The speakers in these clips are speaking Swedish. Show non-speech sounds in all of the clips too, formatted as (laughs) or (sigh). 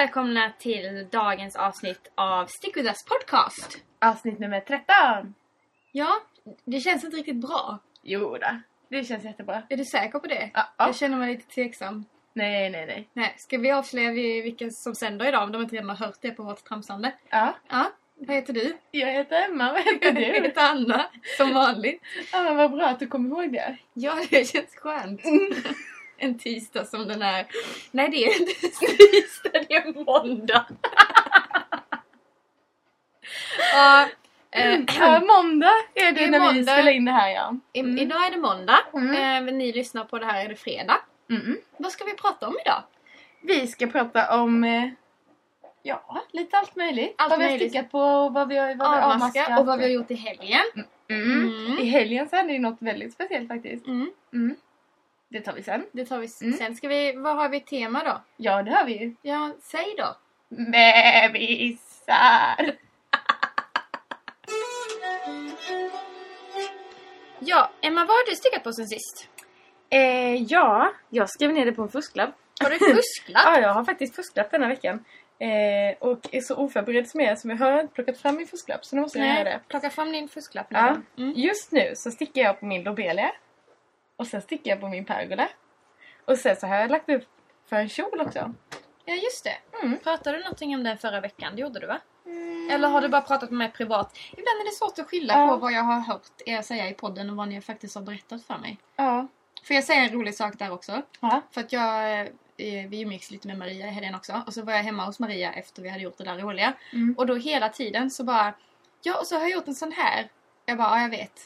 välkomna till dagens avsnitt av Stick With Us Podcast. Avsnitt nummer 13! Ja, det känns inte riktigt bra. Jo då, det känns jättebra. Är du säker på det? Ja, ja. Jag känner mig lite tveksam. Nej, nej, nej. Nej, ska vi avslöja vi- vilka som sänder idag om de inte redan har hört det på vårt tramsande? Ja, Ja, vad heter du? jag heter Emma, vad heter (laughs) Jag du? heter Anna, som vanligt. Ja, men vad bra att du kom ihåg det. Ja, (laughs) det känns skönt. (laughs) En tisdag som den är. Nej, det är inte tisdag, det är måndag. (laughs) ja, eh, Ja, måndag är det, Det är när vi måndag. spelar in det här ja. i- Mm. Idag är det måndag. Mm. Eh, ni lyssnar på det här är det fredag. Mm. Vad ska vi prata om idag? Vi ska prata om, eh, ja, lite allt möjligt. Allt vad vi har möjligt. stickat på, vad vi har, vad vi har Avmaska avmaskat. och vad vi har gjort i helgen. Mm. Mm. I helgen så hände det något väldigt speciellt faktiskt. Mm. Mm. Det tar vi sen. Det tar vi Mm. sen. Ska vi, vad har vi tema då? Ja, det har vi ju. Ja, säg då. Bebisar! (laughs) Ja, Emma, vad har du stickat på sen sist? Eh, ja, jag skrev ner det på en fusklapp. Har du (laughs) fusklat? Ja, jag har faktiskt fusklapp denna veckan. Eh, och är så oförberedd som jag är som jag har inte plockat fram min fusklapp så nu måste jag göra det. plocka fram din fusklapp nu Ja. Mm. Just nu så stickar jag på min lobelia. Och sen stickar jag på min pergola. Och sen så har jag lagt upp för en kjol också. Ja, just det. Mm. Pratade du någonting om den förra veckan? Det gjorde du va? Eller har du bara pratat med mig privat? Ibland är det svårt att skylla Ja. på vad jag har hört er säga i podden och vad ni faktiskt har berättat för mig. Ja. Får jag säga en rolig sak där också? ja. För att jag, eh, vi umgicks lite med Maria i helgen också. Och så var jag hemma hos Maria efter vi hade gjort det där roliga. Mm. Och då hela tiden så bara, ja och så har jag gjort en sån här. Jag bara, ja jag vet.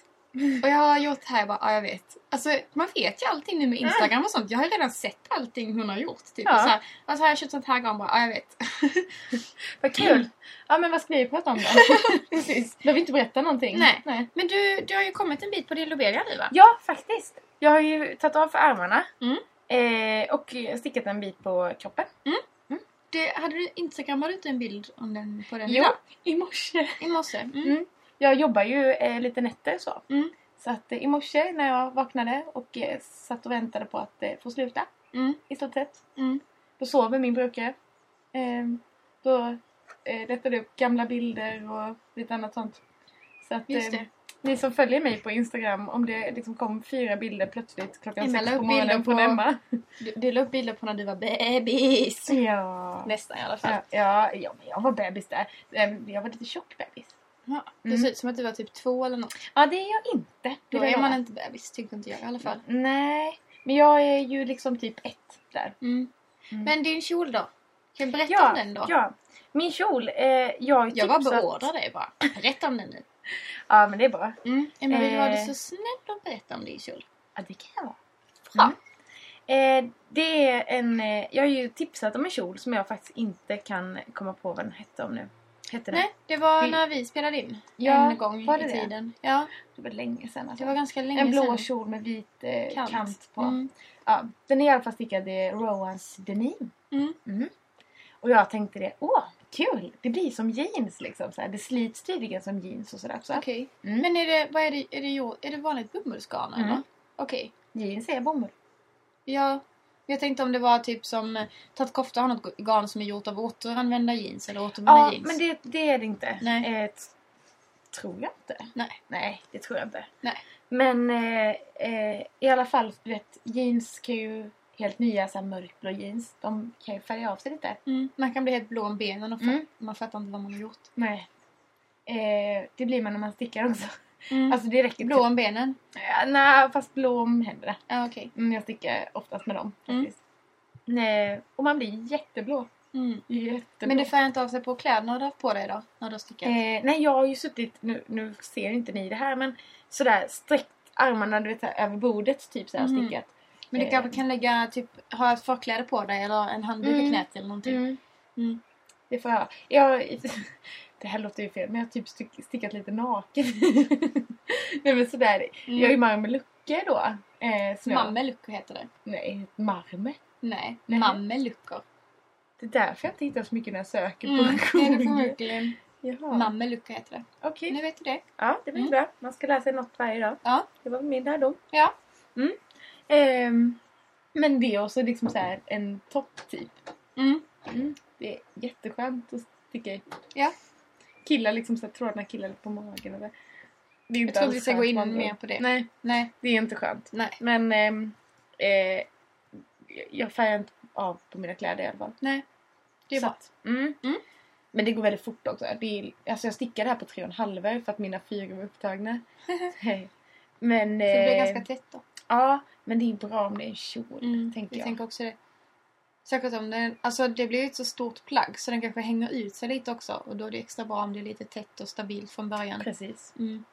Och jag har gjort här, jag bara, ja jag vet. Alltså man vet ju allting nu med Instagram och sånt. Jag har ju redan sett allting hon har gjort. Typ. Ja. Och så här, och så har jag köpt sånt här garn, bara, ja jag vet. (laughs) Vad kul! Ja men vad ska vi prata om då? (laughs) Precis. Behöver inte berätta någonting. Nej. Nej. Men du, du har ju kommit en bit på din lobelia nu va? Ja, faktiskt. Jag har ju tagit av för armarna. Mm. Eh, och stickat en bit på kroppen. Det, hade du instagrammade du inte en bild om den, på den Jo, idag? i morse. I morse? Mm. Jag jobbar ju eh, lite nätter så. Mm. Så att eh, i morse när jag vaknade och eh, satt och väntade på att eh, få sluta Mm. i stort sett. Mm. Då sover min brukare. Eh, då eh, jag upp gamla bilder och lite annat sånt. Så att Just eh, det. ni som följer mig på Instagram, om det liksom kom fyra bilder plötsligt klockan sex på morgonen från på- Emma. Du, du la upp bilder på när du var bebis. Ja. Nästan i alla fall. Ja, ja, ja, men jag var bebis där. Eh, Jag var lite tjock bebis. Ja, det Mm. ser ut som att du var typ två eller något. Ja, det är jag inte. Då är man inte bebis, tycker inte jag i alla fall. Nej, men jag är ju liksom typ ett där. Mm. Mm. Men din kjol då? Kan du berätta ja, om den då? Ja, min kjol. Eh, jag Jag bara beordrar dig bara. Berätta om den nu. (laughs) Ja, men det är bra. Mm. Emma, vill du vara Eh. så snäll och berätta om din kjol? Ja, det kan jag vara. Bra. Mm. Eh, det är en... Eh, jag har ju tipsat om en kjol som jag faktiskt inte kan komma på vad den hette om nu. Hette den? Nej, det var Vi- när vi spelade in. Ja, en gång var det i det? tiden. Ja, Det var länge sedan. Alltså. det var ganska länge en blå sedan. kjol med vit eh, kant. Kant. på. Mm. Ja, den är i alla fall stickad i Roans denim. Mm. Och jag tänkte det, åh, kul! Det blir som jeans liksom. Så här. Det slits tydligen som jeans och sådär också. Okej. Mm. Men är det, vad är det, är det, är det vanligt bomullsgarn Mm. eller? Okej. Jeans är bomull. Ja. Jag tänkte om det var typ som Tatt Kofta har något garn som är gjort av återanvända jeans eller återvunna Ja, jeans. men det, det är det inte. Nej. Eh, tror jag inte. Nej. Nej, det tror jag inte. Nej. Men eh, eh, i alla fall, du vet, jeans kan ju helt nya så här mörkblå jeans. De kan ju färga av sig lite. Mm. Man kan bli helt blå om benen och Mm. man fattar inte vad man har gjort. Nej. Eh, det blir man när man stickar också. Mm. Alltså det räcker blå om benen? Ja, nej, fast blå om händerna. Ja, okej. Mm, jag stickar oftast med dem Mm. Nej, och man blir jätteblå. Mm. Jätteblå. Men det färgar inte av sig på kläderna du har på dig då? När du har stickat? Eh, nej, jag har ju suttit, nu, nu ser inte ni det här, men sådär sträckt armarna du vet, här, över bordet typ så här, Mhm. stickat. Men du eh. kanske kan lägga typ, ha ett förkläde på dig eller en handduk i Mm. knät eller någonting? Mm. Mm. Det får jag ha. jag (laughs) Det här låter ju fel, men jag har typ stick, stickat lite naken. (laughs) nej men sådär. Mm. Jag är ju mameluckor då. Eh, som heter det. Nej, marme. Nej, Nej. mammeluckor. Det är därför jag inte hittar så mycket när jag söker Mm. på det förmodligen. Jaha. Mammeluckor heter det. Okej. Nu vet du det. Ja, det blir Mm. bra. Man ska lära sig något varje dag. Ja. Det var min lärdom. Ja. Mm. Ehm, men det är också liksom så här en topp typ. Mm. Mm. det är jätteskönt att sticka i. Ja. Killar liksom så här, trådarna killar på magen. Eller. Det är Jag inte tror inte vi ska gå in mer på det. Nej, Nej. det är inte skönt. Nej. Men ehm, eh, jag färgar inte av på mina kläder i alla fall. Nej. Det är Så bra. mm. Mm. Men det går väldigt fort också. Det är, alltså jag stickade här på tre och en halv för att mina fyra var upptagna. (laughs) men, Så det blir eh, ganska tätt då. Ja, men det är bra om det är en kjol, Mm, tänker jag jag. tänker också det. Särskilt om den, alltså det blir ett så stort plagg så den kanske hänger ut sig lite också. Och då är det extra bra om det är lite tätt och stabilt från början. Precis. Mm.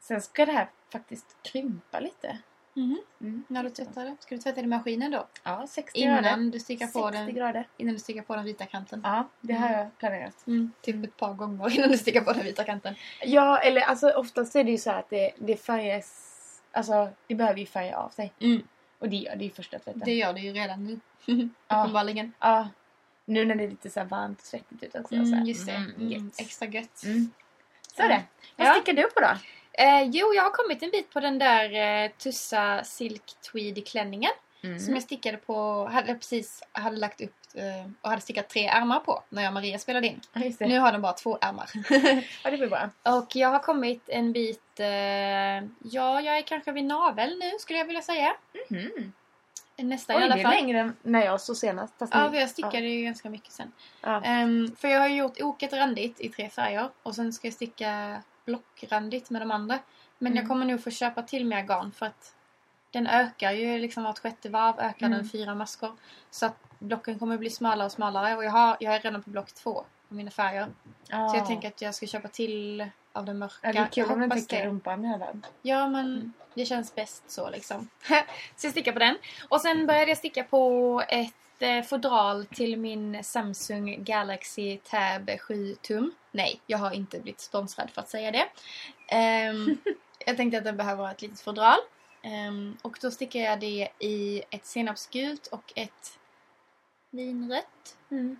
Sen ska det här faktiskt krympa lite. Mhm. Mm. När du tvättar det? Ska du tvätta det i maskinen då? Ja, 60 grader. Innan du stickar på 60 den, grader. innan du stickar på den vita kanten? Ja, det har jag planerat. Mm, typ ett par gånger (laughs) innan du stickar på den vita kanten. Ja, eller alltså oftast är det ju så att det, det färgas... Alltså, det behöver ju färga av sig. Och det gör det i första tvätten. det gör det ju redan nu. (laughs) Ja. Uppenbarligen. Ja. Nu när det är lite så varmt och svettigt ut också. Mm, just det. Mm, Mm, gött. extra gött. Mm. Så är Ja. det. Vad Ja. stickar du på då? Eh, jo, jag har kommit en bit på den där eh, tussa silk tweed klänningen. Mm. Som jag stickade på, hade precis hade lagt upp eh, och hade stickat tre ärmar på när jag och Maria spelade in. Ja. Nu har den bara två ärmar. (laughs) Ja, det blir bra. och jag har kommit en bit, eh, ja jag är kanske vid navel nu skulle jag vilja säga. Mhm. Nästa i Oj, alla det är fall. längre än när jag såg senast. Ja, för jag stickade ju ganska mycket sen. Ja. Ehm, för jag har gjort oket randigt i tre färger och sen ska jag sticka blockrandigt med de andra. Men Mm. jag kommer nog få köpa till mer garn för att den ökar ju liksom vart sjätte varv ökar Mm. den fyra maskor. Så att blocken kommer bli smalare och smalare och jag, har, jag är redan på block två på mina färger. Ja. Så jag tänker att jag ska köpa till av den mörka. Ja, det är kul om den täcker rumpan fall. Ja, men det känns bäst så liksom. (laughs) så jag stickar på den. Och sen började jag sticka på ett eh, fodral till min Samsung Galaxy Tab 7 tum. Nej, jag har inte blivit sponsrad för att säga det. Ehm, (laughs) jag tänkte att den behöver ett litet fodral. Ehm, och då stickar jag det i ett senapsgult och ett vinrött. Vi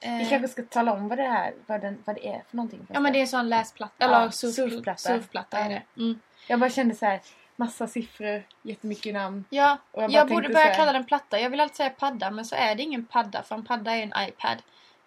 Ehm, kanske ska tala om vad det, här, vad, den, vad det är för någonting. Ja men det är en sån läsplatta. Ja, Eller surf, surfplatta. surfplatta är Ja. det. Mm. Jag bara kände så här, massa siffror, jättemycket namn. Ja, jag jag, bara borde börja här- kalla den platta. Jag vill alltid säga padda men så är det ingen padda för en padda är en iPad.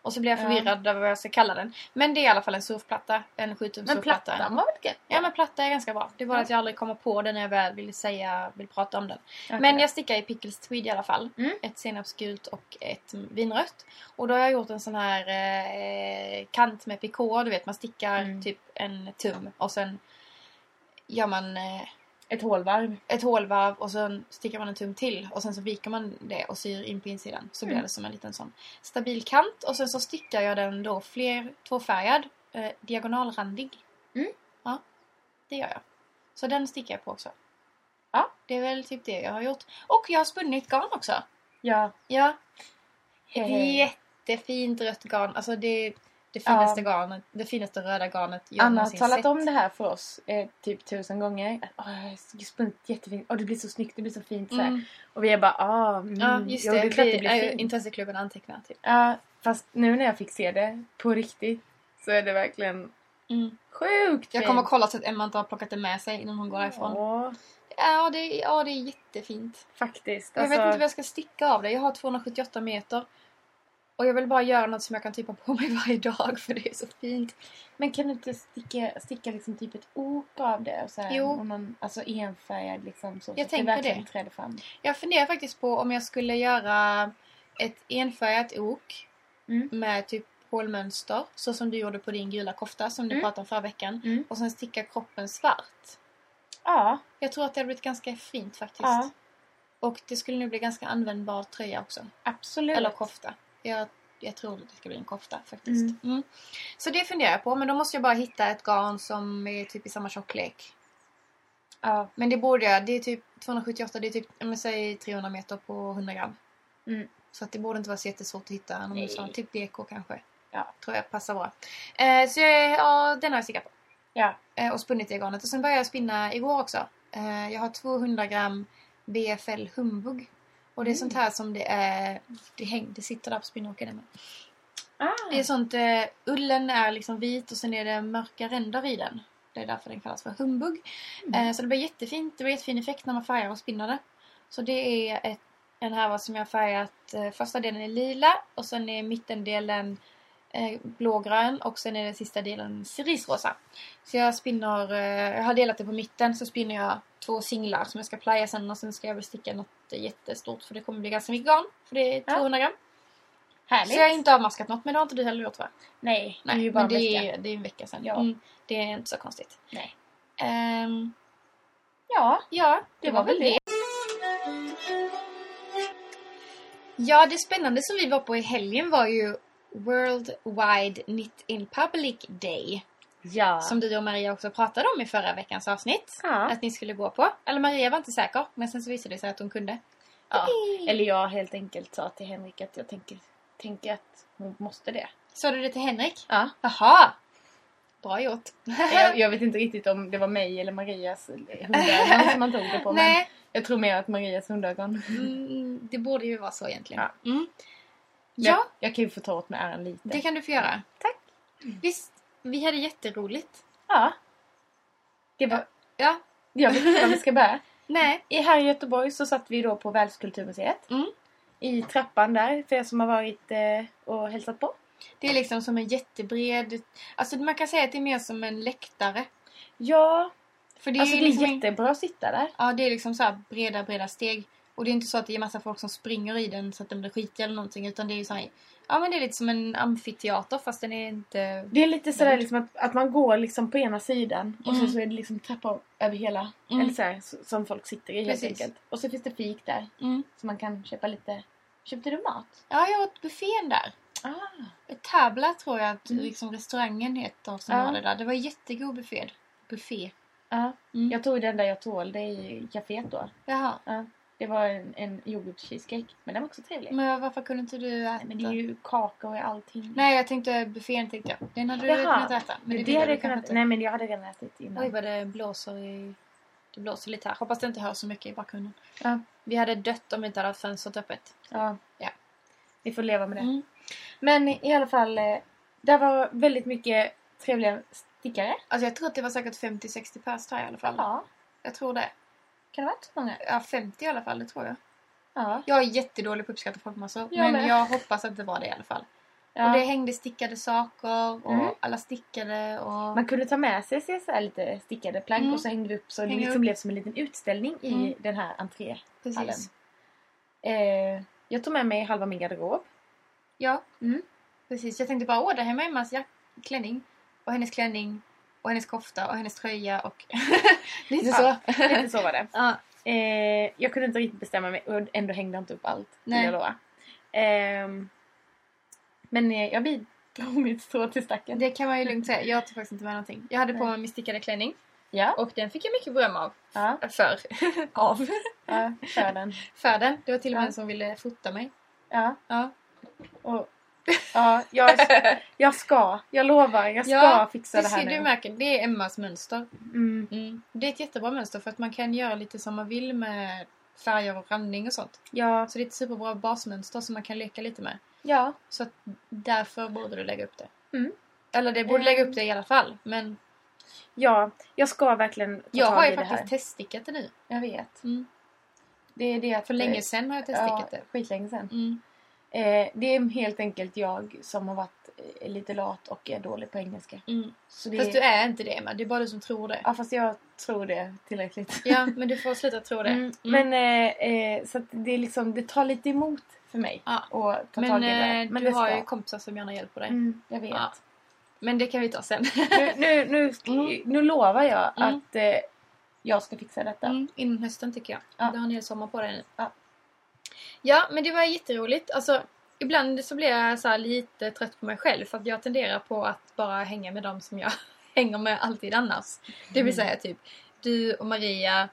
Och så blir jag Ja. förvirrad över vad jag ska kalla den. Men det är i alla fall en surfplatta. En 7 tum Men surfplatta. plattan var väl gött? Ja men platta är ganska bra. Det är bara Ja. att jag aldrig kommer på den när jag väl vill säga, vill prata om den. Okej. Men jag stickar i Pickles Tweed i alla fall. Mm. Ett senapsgult och ett vinrött. Och då har jag gjort en sån här eh, kant med pikå. Du vet man stickar Mm. typ en tum och sen gör man eh, Ett hålvarv. ett hålvarv och sen stickar man en tum till och sen så viker man det och syr in på insidan. Så blir Mm. det som en liten sån stabil kant och sen så stickar jag den då fler tvåfärgad eh, diagonalrandig. Mm. Ja, det gör jag. Så den stickar jag på också. Ja. Det är väl typ det jag har gjort. Och jag har spunnit garn också. Ja. Ja, ett jättefint rött garn. Alltså det, det finaste Ja. garnet, det finaste röda garnet jag Anna har talat sett. om det här för oss eh, typ tusen gånger. Att, Åh, spunnit jättefint. Åh, det blir så snyggt, det blir så fint. Så. Mm. Och vi är bara ah, mm, Ja, just jo, det. det är klart det blir fint. Intresseklubben antecknar typ. Ja, fast nu när jag fick se det på riktigt så är det verkligen Mm. sjukt Jag kommer att kolla så att Emma inte har plockat det med sig innan hon går härifrån. Ja, Ja, det, ja, det är jättefint. faktiskt. Jag Alltså, vet inte vad jag ska sticka av det. Jag har 278 meter. Och jag vill bara göra något som jag kan typa på (laughs) mig varje dag för det är så fint. Men kan du inte sticka, sticka liksom typ ett ok av det? Och så här, Jo. Om man, alltså enfärgad liksom. Så, Jag så tänker det träder fram. Jag funderar faktiskt på om jag skulle göra ett enfärgat ok Mm. med typ hålmönster. Så som du gjorde på din gula kofta som du Mm. pratade om förra veckan. Mm. Och sen sticka kroppen svart. Ja, Jag tror att det hade blivit ganska fint faktiskt. ja, Och det skulle nog bli ganska användbar tröja också. absolut. Eller kofta. Jag, jag tror att det ska bli en kofta faktiskt. Mm. Mm. Så det funderar jag på. Men då måste jag bara hitta ett garn som är typ i samma tjocklek. Ja. Men det borde jag. Det är typ 278. Det är typ, jag säger 300 meter på 100 gram. Mm. Så att det borde inte vara så jättesvårt att hitta någon motsvarande. Typ DK kanske. Ja. Tror jag passar bra. Eh, så jag, ja, den har jag stickat på. Ja. Eh, och spunnit i garnet. Och sen började jag spinna igår också. Eh, jag har 200 gram BFL humbug. Och det är Mm. sånt här som det är... Det, häng, det sitter där på spinnåkern. med. Ah. Det är sånt... Eh, ullen är liksom vit och sen är det mörka ränder i den. Det är därför den kallas för humbug. Mm. Eh, så det blir jättefint. Det blir jättefin effekt när man färgar och spinner det. Så det är ett en härva som jag har färgat eh, första delen i lila och sen är mittendelen blågrön och sen är den sista delen cerisrosa. Så jag spinner, eh, jag har delat det på mitten så spinner jag två singlar som jag ska playa sen och sen ska jag väl sticka något jättestort för det kommer bli ganska mycket garn. För det är Ja. 200 gram. Härligt. Så jag har inte avmaskat något men det har inte du heller gjort va? Nej, det är Nej, ju bara men en det vecka. är, det är en vecka sedan. Ja. Mm, det är inte så konstigt. Nej. Ehm, Ja, ja, det, var väl det. Ja, det spännande som vi var på i helgen var ju World Wide Knit in Public Day. ja. Som du och Maria också pratade om i förra veckans avsnitt. ja. Att ni skulle gå på. Eller Maria var inte säker, men sen så visade det sig att hon kunde. ja. Eller jag helt enkelt sa till Henrik att jag tänker, tänker att hon måste det. Sa du det till Henrik? Ja. Jaha! Bra gjort. jag, jag vet inte riktigt om det var mig eller Marias hundögon som man tog det på. Men Nej, jag tror mer att Marias hundögon. mm, det borde ju vara så egentligen. Ja. Mm. Ja, Jag kan ju få ta åt mig äran lite. det kan du få göra. Tack. Visst, vi hade jätteroligt. Ja. Det var... Ja. Jag vet inte var vi ska börja. (laughs) Nej. I, här i Göteborg så satt vi då på Världskulturmuseet. Mm. I trappan där, för er som har varit eh, och hälsat på. Det är liksom som en jättebred... Alltså man kan säga att det är mer som en läktare. Ja, För det är alltså ju det är liksom en- jättebra att sitta där. Ja, det är liksom så breda, breda steg. Och det är inte så att det är massa folk som springer i den så att den blir skitig eller någonting. Utan det är ju så här, Ja, men det är lite som en amfiteater fast den är inte... Det är lite sådär liksom att, att man går liksom på ena sidan och Mm. så, så är det liksom trappor över hela. Mm. Eller så här, så, som folk sitter i helt enkelt. Och så finns det fik där. Mm. Så man kan köpa lite... Köpte du mat? Ja, jag åt buffén där. Ah. Tabla tror jag att Mm. liksom restaurangen heter som Ja. har det där. Det var jättegod buffé. Buffé. Ja. Mm. Jag tog den där jag tålde i kaféet då. Jaha. Ja. Det var en, en yoghurt-cheesecake. Men den var också trevlig. Men varför kunde inte du äta? Nej, men det är ju kakor i allting. Nej, jag tänkte buffén tänkte jag. Den hade du Jaha. kunnat äta. Men det, det, hade jag kunnat... inte. Nej men jag hade redan ätit innan. Oj vad det blåser i... Det blåser lite här. Hoppas det inte hörs så mycket i bakgrunden. Ja. Vi hade dött om vi inte hade haft fönstret öppet. Ja. Ja. Vi får leva med det. Mm. Men i alla fall, eh, där var väldigt mycket trevliga stickare. Alltså jag tror att det var säkert 50-60 pers där i alla fall. Ja. Jag tror det. Kan det ha varit så många? Ja, 50 i alla fall, det tror jag. Ja. Jag är jättedålig på att uppskatta folkmassor. Jag men med. jag hoppas att det var det i alla fall. ja. Och det hängde stickade saker och Mm. alla stickade och... Man kunde ta med sig så här lite stickade plank Mm. och så hängde vi upp så det Hänger liksom upp. blev som en liten utställning i Mm. den här entréhallen. Eh, jag tog med mig halva min garderob. Ja, Mm. precis. Jag tänkte bara, åh, där hemma är Emmas klänning. Och hennes klänning. Och hennes kofta och hennes tröja och... (laughs) Lite så. Lite så var det. Ja. Eh, jag kunde inte riktigt bestämma mig och ändå hängde jag inte upp allt. Nej. Jag lova. Ehm, men eh, jag bidrog (laughs) mitt strå till stacken. Det kan man ju lugnt säga. Jag tog faktiskt inte med någonting. Jag hade på mig min stickade klänning. Ja. Och den fick jag mycket beröm av. Ja. För. (laughs) av. ja, för den. För den. Det var till och med Ja. en som ville fota mig. Ja. Ja. Och, ja, jag, jag ska. Jag lovar. Jag ska Ja, fixa det här ser, du nu. märker, det är Emmas mönster. Mm. Mm. Det är ett jättebra mönster för att man kan göra lite som man vill med färger och randning och sånt. Ja, Så det är ett superbra basmönster som man kan leka lite med. ja. Så att därför borde du lägga upp det. Mm. Eller det borde Eh. lägga upp det i alla fall. Men Ja, jag ska verkligen ta jag tag har i ju det faktiskt här. teststickat det nu. Jag vet. Mm. Det är det att... För länge sedan har jag Ja, teststickat det. skitlänge sedan. Mm. Eh, det är helt enkelt jag som har varit eh, lite lat och är dålig på engelska. Mm. Så det Fast du är inte det Emma, det är bara du som tror det. Ja, fast jag tror det tillräckligt. Ja, (laughs) men du får sluta tro det. Mm. Mm. Men eh, eh, så det är liksom, det tar lite emot för mig Ja. att ta Men, tag i det. eh, Men du det har ju kompisar som gärna hjälper dig. Mm, jag vet. Ja. Men det kan vi ta sen. Nu, nu, nu, (laughs) Mm. nu lovar jag Mm. att eh, jag ska fixa detta. Mm, innan hösten tycker jag. Ja. Du har en hel sommar på dig nu. Ja. Ja, men det var jätteroligt. Alltså, ibland så blir jag så lite trött på mig själv för att jag tenderar på att bara hänga med dem som jag (laughs) hänger med alltid annars. Det vill Mm. säga typ du och Maria,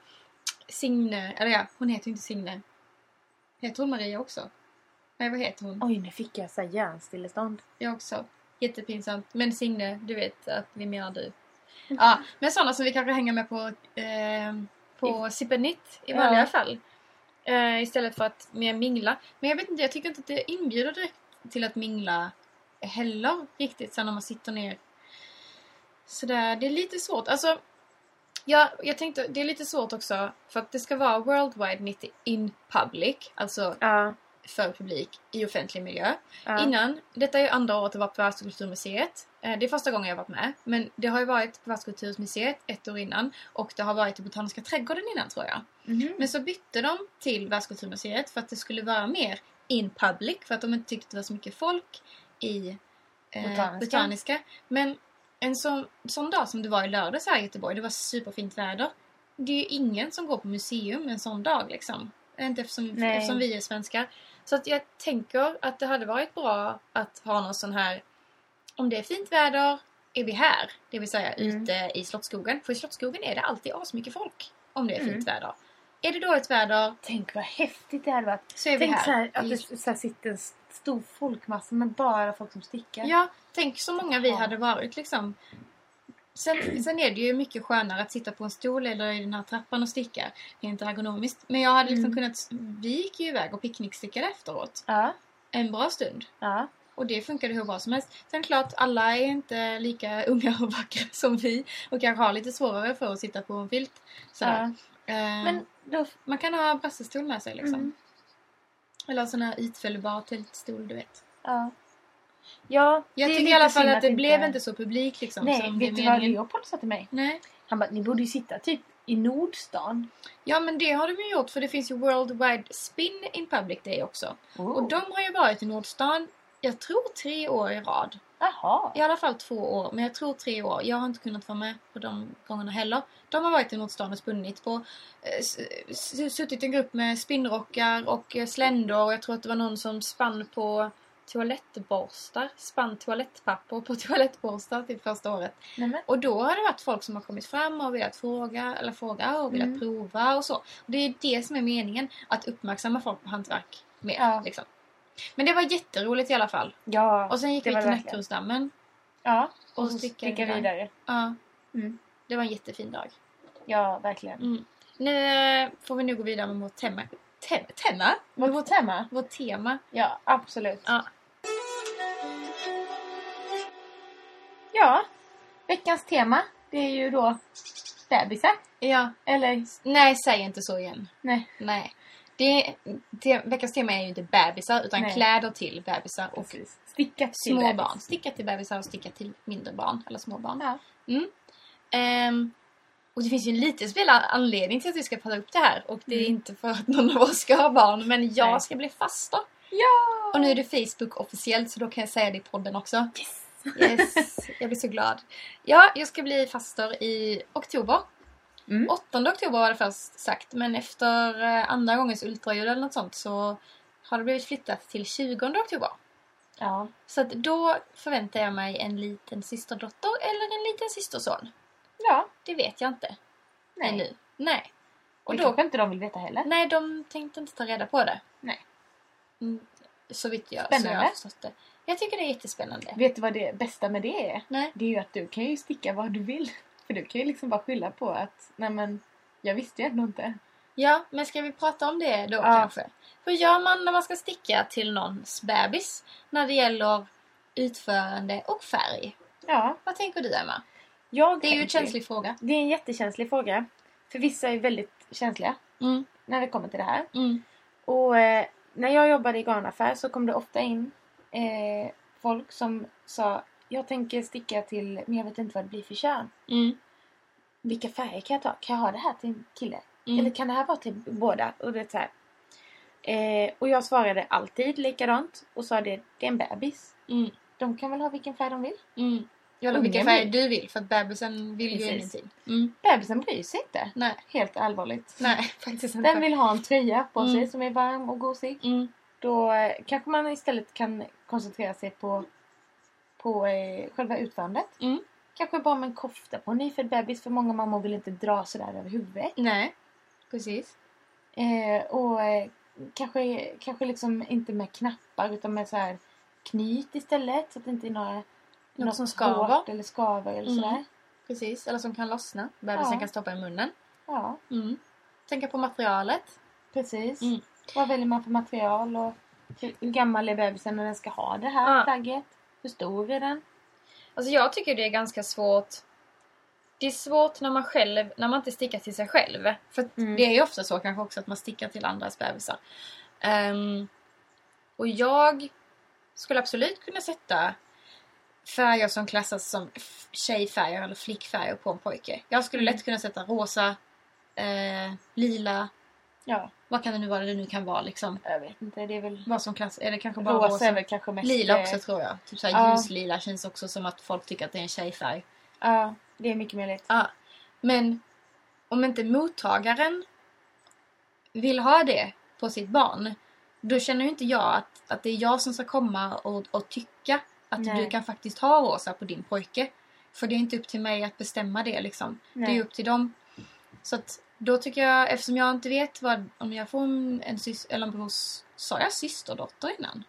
Signe, eller ja, hon heter ju inte Signe. Heter hon Maria också? Nej, vad heter hon? Oj, nu fick jag så här hjärnstillestånd. Jag också. Jättepinsamt. Men Signe, du vet att vi menar du. Ja, men sådana som vi kanske hänger med på, eh, på Sippenitt i Ja. vanliga fall. Eh, istället för att mer mingla. Men jag vet inte, jag tycker inte att det inbjuder direkt till att mingla heller riktigt sen när man sitter ner. Sådär, det är lite svårt. Alltså, Ja, jag tänkte, det är lite svårt också för att det ska vara worldwide mitt in public, alltså uh för publik i offentlig miljö. ja. Innan, detta är ju andra året jag var på Världskulturmuseet. Eh, Det är första gången jag varit med. Men det har ju varit på Världskulturmuseet ett år innan och det har varit i Botaniska trädgården innan tror jag. Mhm. Men så bytte de till Världskulturmuseet för att det skulle vara mer in public för att de inte tyckte det var så mycket folk i eh, Botaniska. Botaniska. Men en sån, sån dag som det var i lördags här i Göteborg, det var superfint väder. Det är ju ingen som går på museum en sån dag liksom. Inte eftersom, eftersom vi är svenskar. Så att jag tänker att det hade varit bra att ha någon sån här om det är fint väder är vi här. Det vill säga Mm. ute i Slottsskogen. För i Slottsskogen är det alltid asmycket folk. Om det är Mm. fint väder. Är det dåligt väder Tänk vad häftigt det hade varit. så är vi Tänk här. så här, att det så här sitter en stor folkmassa med bara folk som stickar. Ja, tänk så många vi Ja. hade varit liksom. Sen, sen är det ju mycket skönare att sitta på en stol eller i den här trappan och sticka. Det är inte ergonomiskt. Men jag hade liksom Mm. kunnat... Vi gick ju iväg och picknickstickade efteråt. Ja. En bra stund. ja. Och det funkade hur bra som helst. Sen klart, alla är inte lika (laughs) unga och vackra som vi. Och kanske har lite svårare för att sitta på en filt. Sådär. ja. Eh, Men då... Man kan ha brassestol med sig liksom. Mm. Eller sån här utfällbar tältstol, du vet. Ja. Ja, Jag tycker i alla fall att det blev inte så publik liksom. Nej, som vet du vad. Leopold sa till mig? Nej. Han bara, ni borde ju sitta typ i Nordstan. Ja men det har de ju gjort för det finns ju Worldwide Spin in Public Day också. Oh. Och de har ju varit i Nordstan, jag tror tre år i rad. Jaha. I alla fall två år, men jag tror tre år. Jag har inte kunnat vara med på de gångerna heller. De har varit i Nordstan och spunnit på, eh, suttit i en grupp med spinnrockar och eh, sländor. Jag tror att det var någon som spann på toalettborstar. Spann toalettpapper på (laughs) toalettborstar till första året. Nej, men. Och då har det varit folk som har kommit fram och velat fråga, eller fråga och velat Mm. prova och så. Och det är det som är meningen, att uppmärksamma folk på hantverk mer. Ja. Liksom. Men det var jätteroligt i alla fall. Ja. Och sen gick vi till. Näckrosdammen. ja. och Och stickade sticka där. vidare. Ja, Mm. det var en jättefin dag. Ja, verkligen. Mm. Nu eh, får vi nu gå vidare med vårt tema. Tem tema? Är vårt tema? Vårt tema. Ja, absolut. Ja. Ja, veckans tema det är ju då bebisar. ja. Eller Nej, säg inte så igen. nej, Nej. Det, det, veckans tema är ju inte bebisar utan Nej. kläder till bebisar och precis. Stickat till små bebis. barn. Sticka till bebisar och sticka till mindre barn. Eller små barn. Ja. Mm. Ehm, och det finns ju en liten speciell anledning till att vi ska ta upp det här. Och det är Mm. inte för att någon av oss ska ha barn. Men jag Nej. ska bli faster. Ja! Och nu är det Facebook officiellt så då kan jag säga det i podden också. Yes! Yes, (laughs) jag blir så glad. Ja, jag ska bli faster i oktober. Mm. 8 oktober var det först sagt, men efter eh, andra gångens ultraljud eller något sånt så har det blivit flyttat till 20 oktober. Ja. Så att då förväntar jag mig en liten systerdotter eller en liten systerson. Ja. Det vet jag inte Nej. ännu. Nej. Och det då, kanske inte de vill veta heller. nej, de tänkte inte ta reda på det. Nej. Mm, så vitt jag, så Spännande. jag har förstått det. Jag tycker det är jättespännande. Vet du vad det bästa med det är? Nej. Det är ju att du kan ju sticka vad du vill. För du kan ju liksom bara skylla på att nej men jag visste ju ändå inte. Ja, men ska vi prata om det då Ja. kanske? Hur gör man när man ska sticka till någons bebis när det gäller utförande och färg? Ja. Vad tänker du Emma? Jag Det är ju en känslig fråga. Det är en jättekänslig fråga. För vissa är väldigt känsliga Mm, när det kommer till det här. mm, Och eh, när jag jobbade i garnaffär så kom det ofta in eh, folk som sa jag tänker sticka till, men jag vet inte vad det blir för kön. mm, Vilka färger kan jag ta? Kan jag ha det här till en kille? mm. Eller kan det här vara till båda? Och det så här. Eh, och jag svarade alltid likadant och sa det, det är en bebis. Mm, De kan väl ha vilken färg de vill. mm. Eller vilken färg vill- du vill för att bebisen vill ju Precis. ingenting. Mm. Bebisen bryr sig inte. Nej, Helt allvarligt. nej (laughs) faktiskt inte. Den vill ha en tröja på Mm. sig som är varm och gosig. Då eh, kanske man istället kan koncentrera sig på, på eh, själva utförandet. Mm. Kanske bara med en kofta på en nyfödd bebis för många mammor vill inte dra sådär över huvudet. nej, precis. Eh, och eh, kanske, kanske liksom inte med knappar utan med så här knyt istället så att det inte är några Något som skaver. eller skaver eller Mm. sådär. Precis, eller som kan lossna. Bebisen Ja. kan stoppa i munnen. Ja, Mm. Tänka på materialet. precis. Mm. Vad väljer man för material och hur hur gammal är bebisen när den ska ha det här Ja. plagget? Hur stor är den? Alltså jag tycker det är ganska svårt det är svårt när man själv, när man inte stickar till sig själv. För Mm. det är ju ofta så kanske också att man stickar till andras bebisar. Ehm, och jag skulle absolut kunna sätta färger som klassas som tjejfärger eller flickfärger på en pojke. Jag skulle Mm. lätt kunna sätta rosa, eh, lila, Ja, vad kan det nu vara det nu kan vara liksom. jag vet inte. Det är väl... Vad som klassas, är det kanske bara Rosa rosa? är väl kanske mest... Lila eh, också tror jag. Typ såhär Ja. ljuslila känns också som att folk tycker att det är en tjejfärg. Ja, det är mycket möjligt. Ja. Men om inte mottagaren vill ha det på sitt barn, då känner ju inte jag att, att det är jag som ska komma och, och tycka att Nej. du kan faktiskt ha rosa på din pojke. För det är inte upp till mig att bestämma det liksom. Det är Nej. upp till dem. Så att då tycker jag, eftersom jag inte vet vad, om jag får en, en sys, eller en brors... Sa jag systerdotter innan?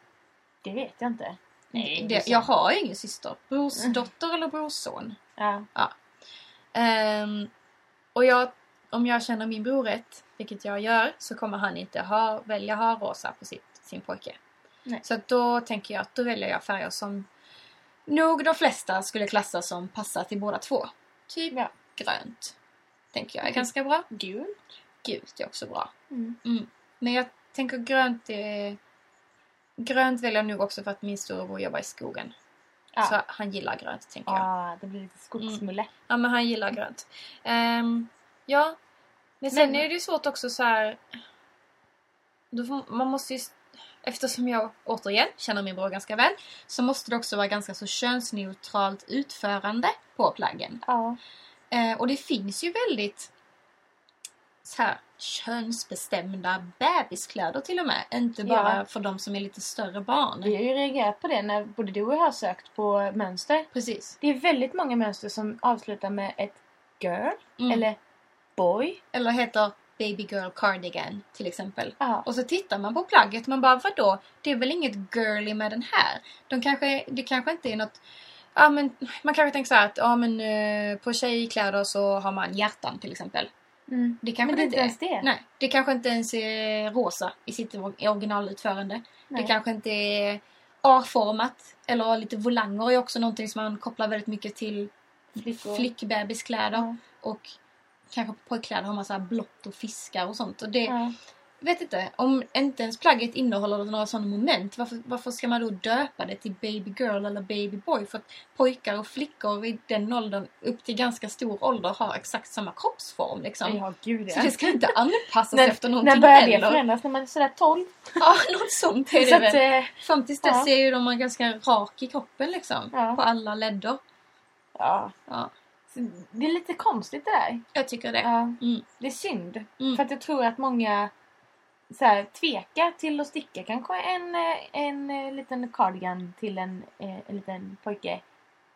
Det vet jag inte. Nej, det jag har ingen syster. Brorsdotter eller brorsson. Ja. Ehm, och jag, om jag känner min bror rätt, vilket jag gör, så kommer han inte ha, välja ha rosa på sitt, sin pojke. Nej. Så då tänker jag att då väljer jag färger som nog de flesta skulle klassa som passar till båda två. Typ Ja. grönt. Tänker jag är Mm. ganska bra. Gult. Gult är också bra. Mm. Men jag tänker grönt är... Grönt väljer jag nog också för att min storebror jobbar i skogen. Ja. Så han gillar grönt, tänker jag. Ja, det blir lite skogsmulle. Ja, men han gillar grönt. Ehm, ja. Men sen Men- är det ju svårt också så här. Får, man måste ju... Eftersom jag återigen känner min bror ganska väl så måste det också vara ganska så könsneutralt utförande på plaggen. Ja. Eh, och det finns ju väldigt så här könsbestämda bebiskläder till och med. Inte bara Ja. för de som är lite större barn. Vi har ju reagerat på det när både du och jag har sökt på mönster. Precis. Det är väldigt många mönster som avslutar med ett girl Mm. eller boy. Eller heter Baby Girl Cardigan till exempel. Ja. Och så tittar man på plagget och man bara vadå? Det är väl inget girly med den här? De kanske, det kanske inte är något... Ja, men man kanske tänker så här att ja, men, eh, på tjejkläder så har man hjärtan till exempel. Mm. Det kanske Men det inte ens det. Nej, det kanske inte ens är rosa i sitt originalutförande. Nej. Det kanske inte är A-format. Eller lite volanger är också någonting som man kopplar väldigt mycket till Flickor. flickbebiskläder. Ja. Och kanske på pojkkläder har man så här blått och fiskar och sånt. Och det, Ja. Vet inte, om inte ens plagget innehåller några sådana moment, varför, varför ska man då döpa det till baby girl eller baby boy? För att pojkar och flickor i den åldern, upp till ganska stor ålder, har exakt samma kroppsform liksom. Ja, gud Så ja. det ska inte anpassas När, efter någonting när börjar det förändras? När man är sådär 12? Ja, (laughs) något sånt är Så det att, väl. eh, Fram tills dess ja. är ju de ganska rak i kroppen liksom. Ja. På alla ledder. ja. Ja, Så Det är lite konstigt det där. jag tycker det. Ja. Mm. Det är synd. Mm. För att jag tror att många så här, tvekar till att sticka kanske en, eh, en, eh, liten cardigan till en, eh, en liten pojke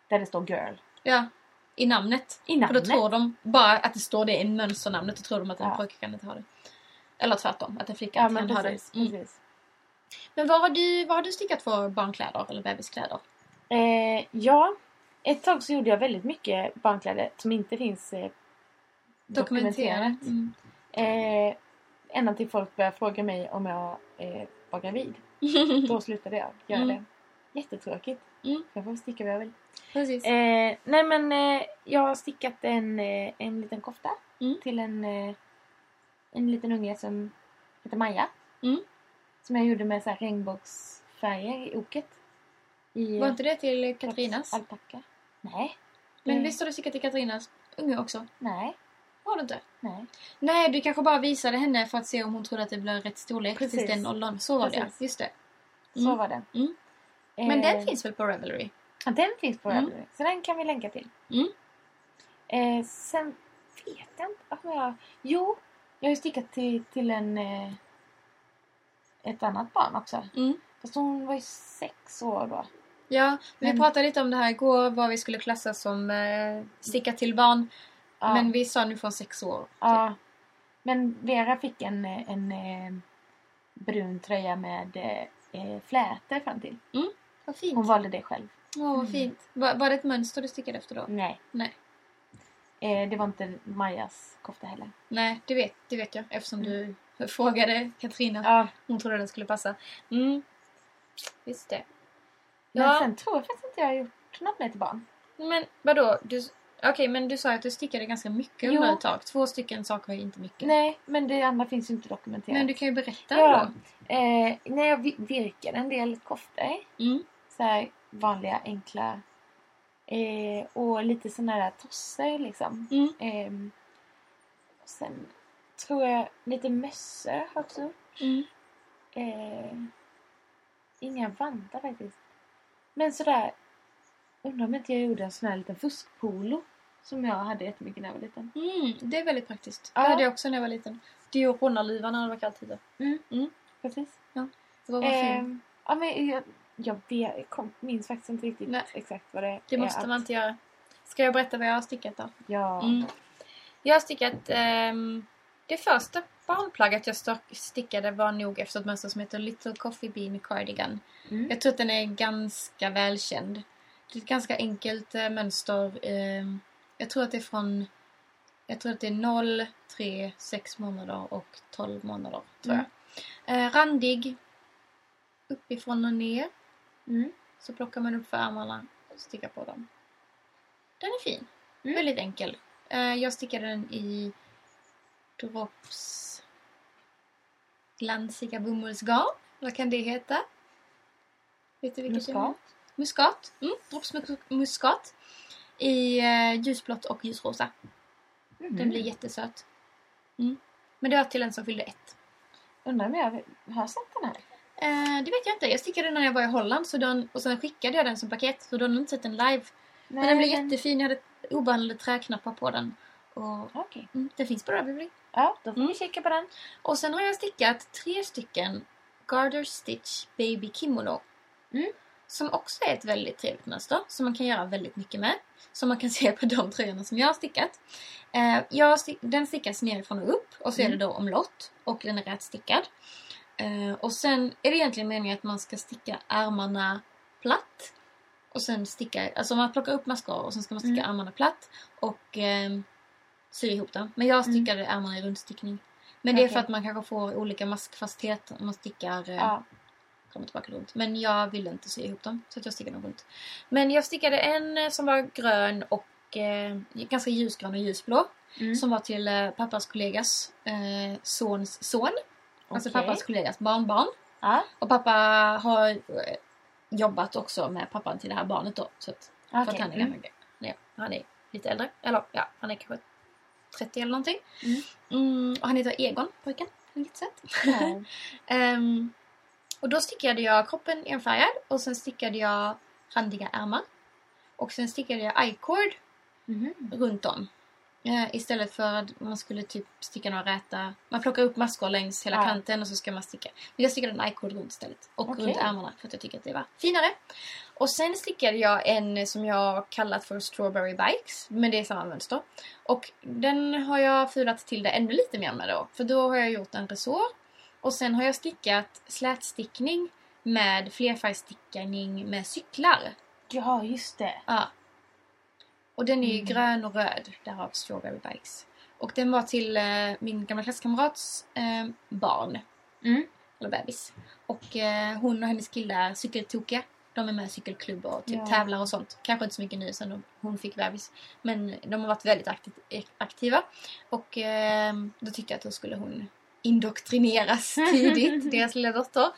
där det står girl Ja, i namnet. i För namnet. då tror de bara att det står det i mönsternamnet, då tror de att en Ja. pojke kan inte ha det. Eller tvärtom, att en flicka ja, kan ha det. Mm. precis. Men vad har, du, vad har du stickat för barnkläder eller bebiskläder? Eh, ja, ett tag så gjorde jag väldigt mycket barnkläder som inte finns eh, Dokumenterade. dokumenterat. Mm. Eh, ända till folk började fråga mig om jag eh, var gravid. (laughs) Då slutade jag göra Mm. det. Jättetråkigt. Mm. Jag får sticka vad jag vill. Precis. Eh, nej men eh, jag har stickat en, eh, en liten kofta Mm. till en, eh, en liten unge som heter Maja. Mm. Som jag gjorde med så här regnbågsfärger i oket. I Var inte det till Katrinas? alpacka. Nej. Men det- visst har du stickat till Katrinas unge också? Nej. Har du inte? Nej. Nej, du kanske bara visade henne för att se om hon trodde att det blev rätt storlek Precis. till den åldern. Så var Precis. det, just det. Så Mm. var det. Mm. Men Eh, den finns väl på Revelry? Ja, den finns på Mm. Ravelry. Så den kan vi länka till. Mm. Eh, sen vet jag inte om jag... Jo, jag har ju stickat till, till en... Eh, ett annat barn också. Mm. Fast hon var ju sex år då. Ja, vi Men- pratade lite om det här igår, vad vi skulle klassa som eh, sticka till barn. Ja. Men vi sa nu från sex år. Ja. Men Vera fick en, eh, en eh, brun tröja med eh, eh, flätor fram till. Vad fint. Hon valde det själv. Åh, vad Mm. fint. Var, var det ett mönster du stickade efter då? Nej. Nej. Eh, det var inte Majas kofta heller. Nej, det vet, det vet jag eftersom du (laughs) frågade Katrina. Ja. Hon trodde den skulle passa. Mm. Visst det. Men Ja. sen tror jag faktiskt inte jag har gjort något mer till barn. Men vadå? Du, Okej, men du sa att du stickade ganska mycket Jo. under ett tag. Två stycken saker är inte mycket. Nej, men det andra finns ju inte dokumenterat. Men du kan ju berätta Ja. ändå. Eh, när jag vi- virkade en del koftor. Mm. Så här vanliga, enkla. Eh, och lite såna där tossor liksom. Mm. Ehm, och sen tror jag lite mössor har jag också gjort. Mm. Eh, inga vantar faktiskt. Men sådär. Undrar om inte jag gjorde en sån här liten fuskpolo. Som jag hade jättemycket när jag var liten. Mm, det är väldigt praktiskt. Ja. Det hade jag också när jag var liten. Du och rånarluvan hade varit kallt det. Precis. Det var bara fint. Ehm, ja, men jag, jag, vet, kom, minns faktiskt inte riktigt Nej. exakt vad det Det är måste att- man inte göra. Ska jag berätta vad jag har stickat då? Ja. Mm. Jag har stickat... ehm, det första barnplagget jag stickade var nog efter ett mönster som heter Little Coffee Bean Cardigan. Mm. Jag tror att den är ganska välkänd. Det är ett ganska enkelt eh, mönster. ehm, jag tror att det är från... Jag tror att det är 0, 3, 6 månader och 12 månader. tror Mm. jag. Eh, randig. Uppifrån och ner. Mm. Så plockar man upp för armarna och stickar på dem. Den är fin. Mm. Väldigt enkel. Eh, jag stickade den i Drops glansiga bomullsgarn. Vad kan det heta? Vet du vilket det är? Muskat. Muskat. Mm, Drops mus- muskat. I eh, ljusblått och ljusrosa. Mm. Den blir jättesöt. Mm. Men det var till en som fyllde ett. Undrar om jag har sett den här? Eh, det vet jag inte. Jag stickade den när jag var i Holland så den, och sen skickade jag den som paket. Så då har ni inte sett den live. Men den blev jättefin. Jag hade obehandlade träknappar på den. Och Okej. mm, den finns på Ravelry. Ja, då får Mm. vi kika på den. Och sen har jag stickat tre stycken Garter Stitch Baby Kimono. Mm. Som också är ett väldigt trevligt mönster. Som man kan göra väldigt mycket med. Som man kan (laughs) se på de tröjorna som jag har stickat. Eh, jag den stickas nerifrån och upp. Och så är Mm. det då omlott. Och den är rätstickad. Eh, och sen är det egentligen meningen att man ska sticka armarna platt. Och sen sticka, alltså man plockar upp mascara och sen ska man sticka Mm. armarna platt. Och eh, sy ihop dem. Men jag Mm. stickade ärmarna i rundstickning. Men det är för att man kanske får olika maskfasthet om man stickar eh, Ja. Och tillbaka runt. Men jag ville inte sy ihop dem så att jag stickade dem runt. Men jag stickade en eh, som var grön och eh, ganska ljusgrön och ljusblå. Mm. Som var till eh, pappas kollegas eh, sons son. Alltså Okej. pappas kollegas barnbarn. Ja. Och pappa har eh, jobbat också med pappan till det här barnet då. Så att, för att han är Mm. Ja, han är lite äldre. Eller ja, han är kanske 30 eller någonting. Mm. Mm, och han heter Egon, pojken. Lite sett. Ja. (laughs) Ehm, och då stickade jag kroppen enfärgad och sen stickade jag randiga ärmar. Och sen stickade jag i-cord Mhm. runt om. Eh, istället för att man skulle typ sticka några räta... Man plockar upp maskor längs hela Ja. kanten och så ska man sticka. Men jag stickade en i-cord runt istället. Och Okej. runt ärmarna för att jag tycker att det var finare. Och sen stickade jag en som jag kallat för Strawberry Bikes. Men det är samma mönster. Och den har jag filat till det ännu lite mer med då. För då har jag gjort en resår. Och sen har jag stickat slätstickning med flerfärgstickning med cyklar. Ja, just det. Ja. Och den är ju Mm. grön och röd, därav Strawberry Bikes. Och den var till eh, min gamla klasskamrats eh, barn. Mm. Eller bebis. Och eh, hon och hennes kille är cykeltokiga. De är med i cykelklubb och typ Ja. tävlar och sånt. Kanske inte så mycket nu sen hon fick bebis. Men de har varit väldigt akti- aktiva. Och eh, då tyckte jag att då skulle hon indoktrineras (laughs) tidigt, deras lilla dotter.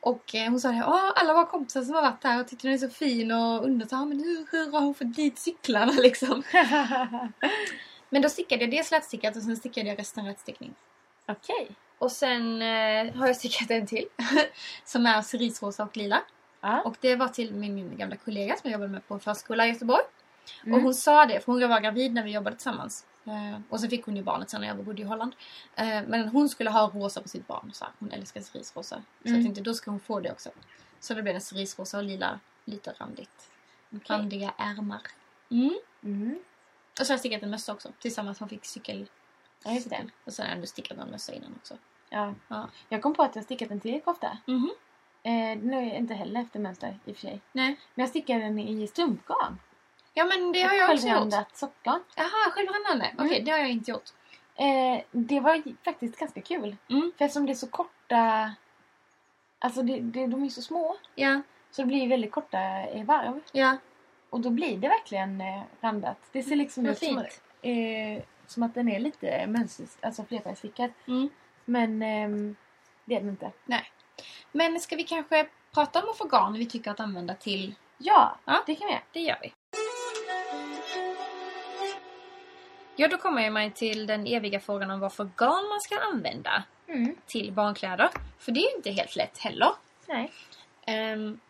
Och eh, hon sa det, Åh, alla våra kompisar som har varit där och tyckte den är så fin och undrat ah, men hur, hur har hon fått dit cyklarna (laughs) liksom. (laughs) Men då stickade jag det slätstickat och sen stickade jag resten rätstickning. Okej. Och sen eh, har jag stickat en till. som är cerisrosa och lila. Ja. Och det var till min, min gamla kollega som jag jobbade med på förskola i Göteborg. Mm. Och hon sa det, för hon var gravid när vi jobbade tillsammans. Eh, och sen fick hon ju barnet sen när jag bodde i Holland. Eh, men hon skulle ha rosa på sitt barn. Så hon älskar cerisrosa. Så Mm. jag tänkte då ska hon få det också. Så det blev det cerisrosa och lila, lite randigt. Okej. Randiga ärmar. Mm. Mm. Och så har jag stickat en mössa också. Tillsammans med fick cykel. Ja, just det. Och sen har jag stickat en mössa innan också. Ja. Ja. Jag kom på att jag stickat en till kofta. Mhm. Eh, nu är jag inte heller efter mönster i och för sig. Nej. Men jag stickade den i strumpgarn. Ja men det har jag också gjort. Sockgarn. Jaha, självrannande. Okej, Mm. det har jag inte gjort. Eh, det var ju faktiskt ganska kul. Mm. För eftersom det är så korta... Alltså det, det, de är så små. Ja, Så det blir väldigt korta eh, varv. ja. och då blir det verkligen eh, randat. Det ser liksom Vad ut som, eh, som att den är lite mönster, alltså flerfärgstickad. Mm. Men ehm, det är den inte. Men ska vi kanske prata om vad för garn vi tycker att använda till? Ja, Ja. det kan vi göra. Det gör vi. Ja, då kommer man till den eviga frågan om vad för garn man ska använda Mm. till barnkläder. För det är ju inte helt lätt heller. Nej. Ehm,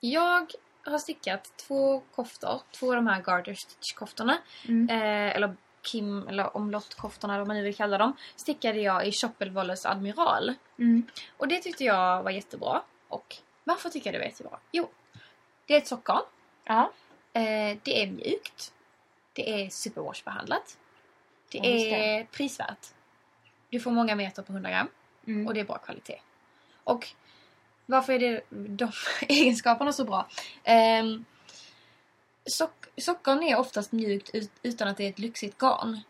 jag har stickat två koftor, två av de här Garter Stitch-koftorna. Mm. Eh, eller Kim, eller omlottkoftorna eller vad man nu vill kalla dem. Stickade jag i Choppelvolles Admiral. Mm. Och det tyckte jag var jättebra. Och varför tycker jag det var jättebra? Jo, det är ett sockgarn. Ja. Eh, det är mjukt. Det är superwashbehandlat. Det Ja, just det. är prisvärt. Du får många meter på 100 gram. Mm. Och det är bra kvalitet. Och varför är det de (laughs) egenskaperna så bra? Um, sock, sockgarn är oftast mjukt ut, utan att det är ett lyxigt garn.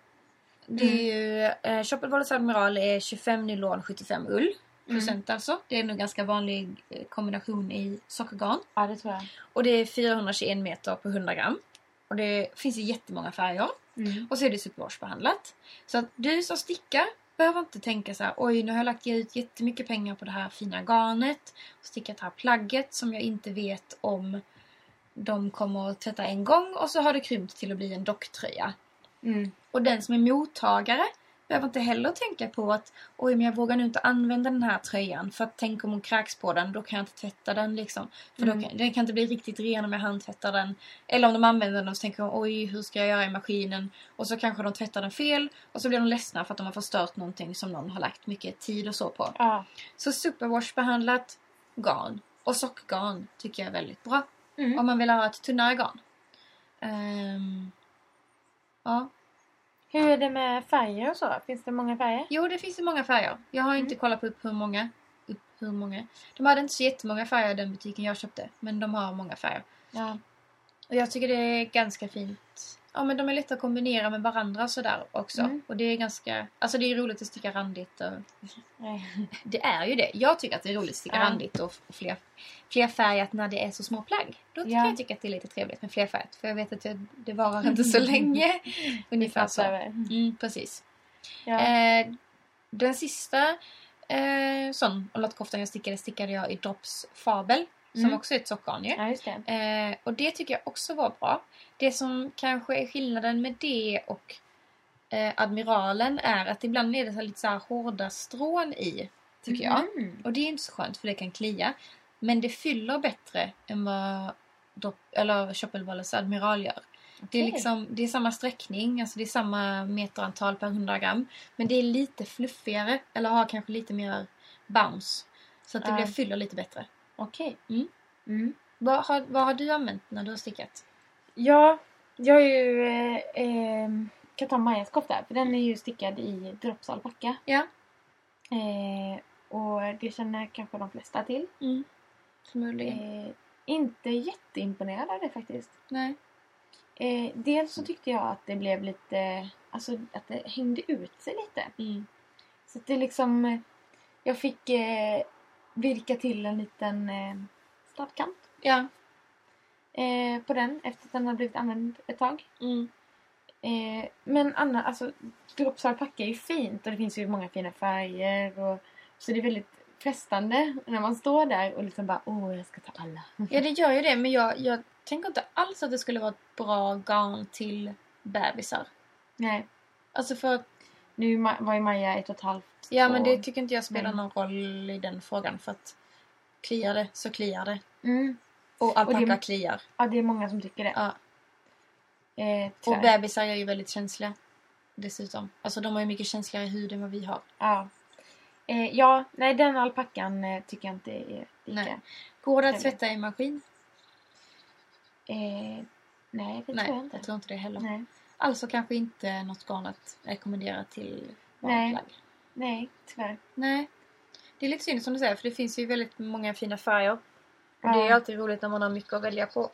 Det är ju, eh, Admiral är 25 nylon, 75 ull. Procent alltså. Det är nog ganska vanlig eh, kombination i sockergarn. Ja, det tror jag. Och det är 421 meter på 100 gram. Och det finns ju jättemånga färger. Mm. Och så är det superwashbehandlat. Så att du som stickar behöver inte tänka så här, oj nu har jag lagt ut jättemycket pengar på det här fina garnet. Och stickat det här plagget som jag inte vet om de kommer att tvätta en gång och så har det krympt till att bli en docktröja. Mm. Och den som är mottagare behöver inte heller tänka på att oj men jag vågar nu inte använda den här tröjan för att tänk om hon kräks på den då kan jag inte tvätta den liksom. För Mm. då kan, den kan inte bli riktigt ren om jag handtvättar den. Eller om de använder den och så tänker de oj hur ska jag göra i maskinen? Och så kanske de tvättar den fel och så blir de ledsna för att de har förstört någonting som någon har lagt mycket tid och så på. Ja. Så superwash-behandlat garn och sockgarn tycker jag är väldigt bra. Mm. Om man vill ha ett tunnare garn. Ehm, ja, Hur är det med färger och så? Finns det många färger? Jo, det finns ju många färger. Jag har inte kollat upp hur många. Upp hur många. De hade inte så jättemånga färger i den butiken jag köpte. Men de har många färger. Ja. Och jag tycker det är ganska fint. Ja, men de är lätta att kombinera med varandra sådär också. Mm. Och det är ganska... Alltså det är roligt att sticka randigt och... (laughs) Det är ju det. Jag tycker att det är roligt att sticka Ja. randigt och fler, flerfärgat när det är så små plagg. Då kan Ja. jag tycka att det är lite trevligt med flerfärgat. För jag vet att det, det varar (laughs) inte så länge. (laughs) Ungefär så. Mm, precis. Ja. Eh, den sista eh, sån lottkoftan jag stickade stickade jag i Drops Fabel. Som Mm. också är ett sockgarn ju. ja, det. Eh, och det tycker jag också var bra. Det som kanske är skillnaden med det och eh, Admiralen är att ibland är det så lite så här hårda strån i. Tycker jag. Mm. Och det är inte så skönt för det kan klia. Men det fyller bättre än vad Drop, eller Choppelvalles Admiral gör. Det är, liksom, det är samma sträckning, alltså det är samma meterantal per 100 gram. Men det är lite fluffigare, eller har kanske lite mer bounce. Så att det Ja. blir, fyller lite bättre. Okej. Mm. Mm. Vad har, vad har du använt när du har stickat? Ja, jag har ju eh, eh, Majas kofta för den är ju stickad i Drops alpacka. Ja. Eh, och det känner kanske de flesta till. Mm. Förmodligen. Eh, inte jätteimponerad av det faktiskt. Nej. Eh, dels så tyckte jag att det blev lite, alltså att det hängde ut sig lite. Mm. Så att det liksom, eh, jag fick eh, virka till en liten eh, sladdkant Ja. eh, på den efter att den hade blivit använd ett tag. Mm. Eh, men Anna, alltså Drops alpacka är ju fint och det finns ju många fina färger och så det är väldigt frestande när man står där och liksom bara åh jag ska ta alla. (laughs) Ja, det gör ju det. Men jag, jag tänker inte alls att det skulle vara ett bra garn till bebisar. Nej, Alltså för att, nu var ju Maja ett och ett halvt. ja men det tycker inte jag spelar någon roll i den frågan. För att kliar det så kliar det. Mm. Och alpacka kliar. Ja, det är många som tycker det. Ja. Eh, Och bebisar är ju väldigt känsliga. Dessutom. Alltså de har ju mycket känsligare hud än vad vi har. Ja. Eh, ja, nej den alpackan eh, tycker jag inte är lika. Nej. Går det att tvätta i maskin? Eh, nej, det Nej, tror jag inte. jag tror inte det heller. Nej. Alltså kanske inte något garn att rekommendera till Nej. nej, tyvärr. Nej. Det är lite synd som du säger för det finns ju väldigt många fina färger. Och Ja. det är alltid roligt när man har mycket att välja på.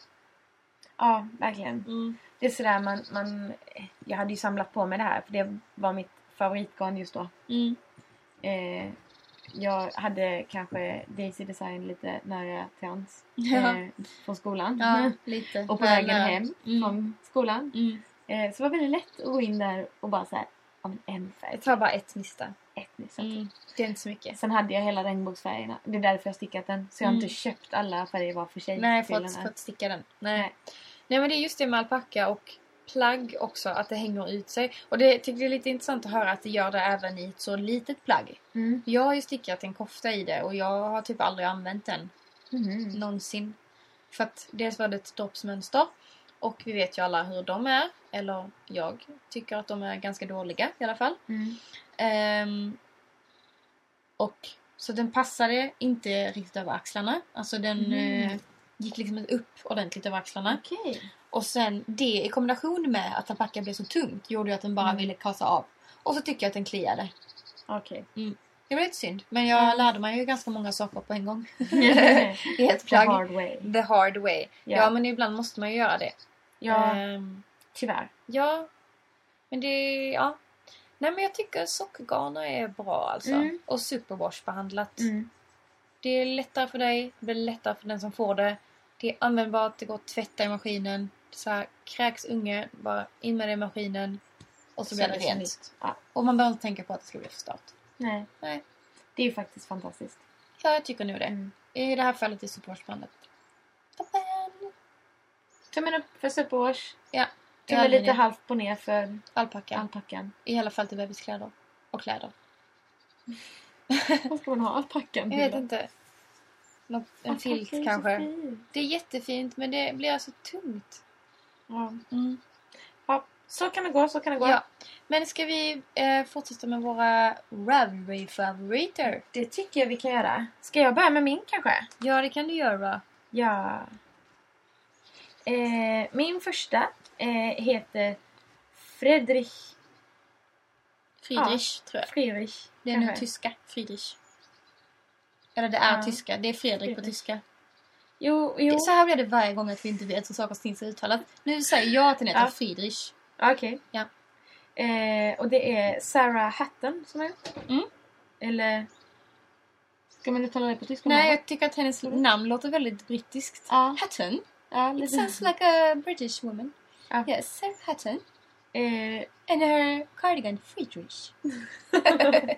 Ja, verkligen. Mm. Det är sådär man, man... Jag hade ju samlat på mig det här för det var mitt favoritgarn just då. Mm. Eh, jag hade kanske Daisy Design lite nära till hans. Ja. Eh, från skolan. Ja, (laughs) lite. Och på vägen hem Mm. från skolan. Mm. Eh, så det var väldigt lätt att gå in där och bara så här, ja men en färg, Jag tar bara ett nista. ett nyss. Mm. Det är inte så mycket. Sen hade jag hela regnbågsfärgerna. Det är därför jag har stickat den. Så jag har Mm. inte köpt alla färger var för sig. Nej, för att, för att sticka den. Nej. Nej. Nej, men det är just det med alpacka och plagg också, att det hänger ut sig. Och det tycker jag är lite intressant att höra att det gör det även i ett så litet plagg. Mm. Jag har ju stickat en kofta i det och jag har typ aldrig använt den. Mhm. Någonsin. För att dels var det ett droppsmönster. Och vi vet ju alla hur de är. Eller jag tycker att de är ganska dåliga i alla fall. Mm. Ehm, och så den passade inte riktigt över axlarna. Alltså den Mm. eh, gick liksom upp ordentligt över axlarna. Okej. Och sen det i kombination med att alpacka blev så tungt gjorde ju att den bara Mm. ville kasa av. Och så tycker jag att den kliade. Okej. Det var lite synd. Men jag Mm. lärde mig ju ganska många saker på en gång. (laughs) The I ett plagg. hard way. The hard way. Ja. Ja, men ibland måste man ju göra det. Ja, Ehm, tyvärr. ja. Men det, ja. Nej men jag tycker sockergarner är bra alltså. Mm. Och superwash-behandlat. Mm. Det är lättare för dig, det blir lättare för den som får det. Det är användbart, det går att tvätta i maskinen. Så här, kräks unge, bara in med det i maskinen. Och så blir det rent. nytt. Ja. Och man behöver inte tänka på att det ska bli förstört. Nej. Nej. Det är ju faktiskt fantastiskt. Ja, jag tycker nog det. Mm. I det här fallet är superwash-behandlat. Toppen! Tummen upp för superwash. Ja. Tummen Jag lite halvt på ner för Alpacka. alpackan. I alla fall till bebiskläder. Och kläder. (laughs) Vad ska man ha alpackan Jag vet inte. Något, en Alpacka är filt kanske. Det är jättefint men det blir alltså tungt. Ja. Mm. ja, så kan det gå, så kan det gå. Ja. Men ska vi eh, fortsätta med våra Ravelry-favoriter? Det tycker jag vi kan göra. Ska jag börja med min kanske? Ja, det kan du göra. Ja. Eh, min första eh, heter Fredrich Friedrich, tror jag. Friedrich. Det är nu kanske. tyska. Friedrich. Eller det är Ja. tyska. Det är Fredrik på Friedrich. tyska. Jo, jo. Så här blir det varje gång att vi inte vet hur saker och ting ska uttalas. Nu säger jag att den heter Ja. Friedrich. Okej. Ja. Eh, och det är Sarah Hatton som har gjort. Mm. Eller... Ska man uttala det på tyska? Nej, jag tycker att hennes namn låter väldigt brittiskt. Ja. Hatton. Ja, It sounds like a British woman. Ja. Yes, Sarah Hatton. Eh, And her cardigan Friedrich. (laughs)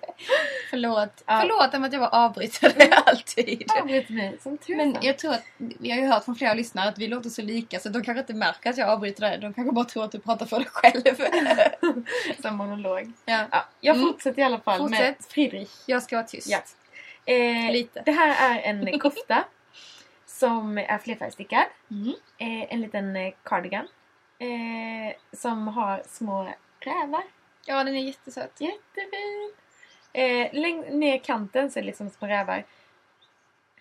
Förlåt. Ja. Förlåt om att jag var avbrytande alltid. avbryt mig som tusan. Men jag tror att, vi har ju hört från flera lyssnare att vi låter så lika så de kanske inte märker att jag avbryter det. De kanske bara tror att du pratar för dig själv. (laughs) Som monolog. ja. Ja, jag Mm. fortsätter i alla fall med Fortsätt. Friedrich. Jag ska vara tyst. Ja. Eh, Lite. Det här är en (laughs) kofta som är flerfärgstickad. Mm. Eh, en liten eh, cardigan. Eh, som har små rävar. Ja, den är jättesöt. Jättefin! Eh, läng- ner kanten så är det liksom små rävar.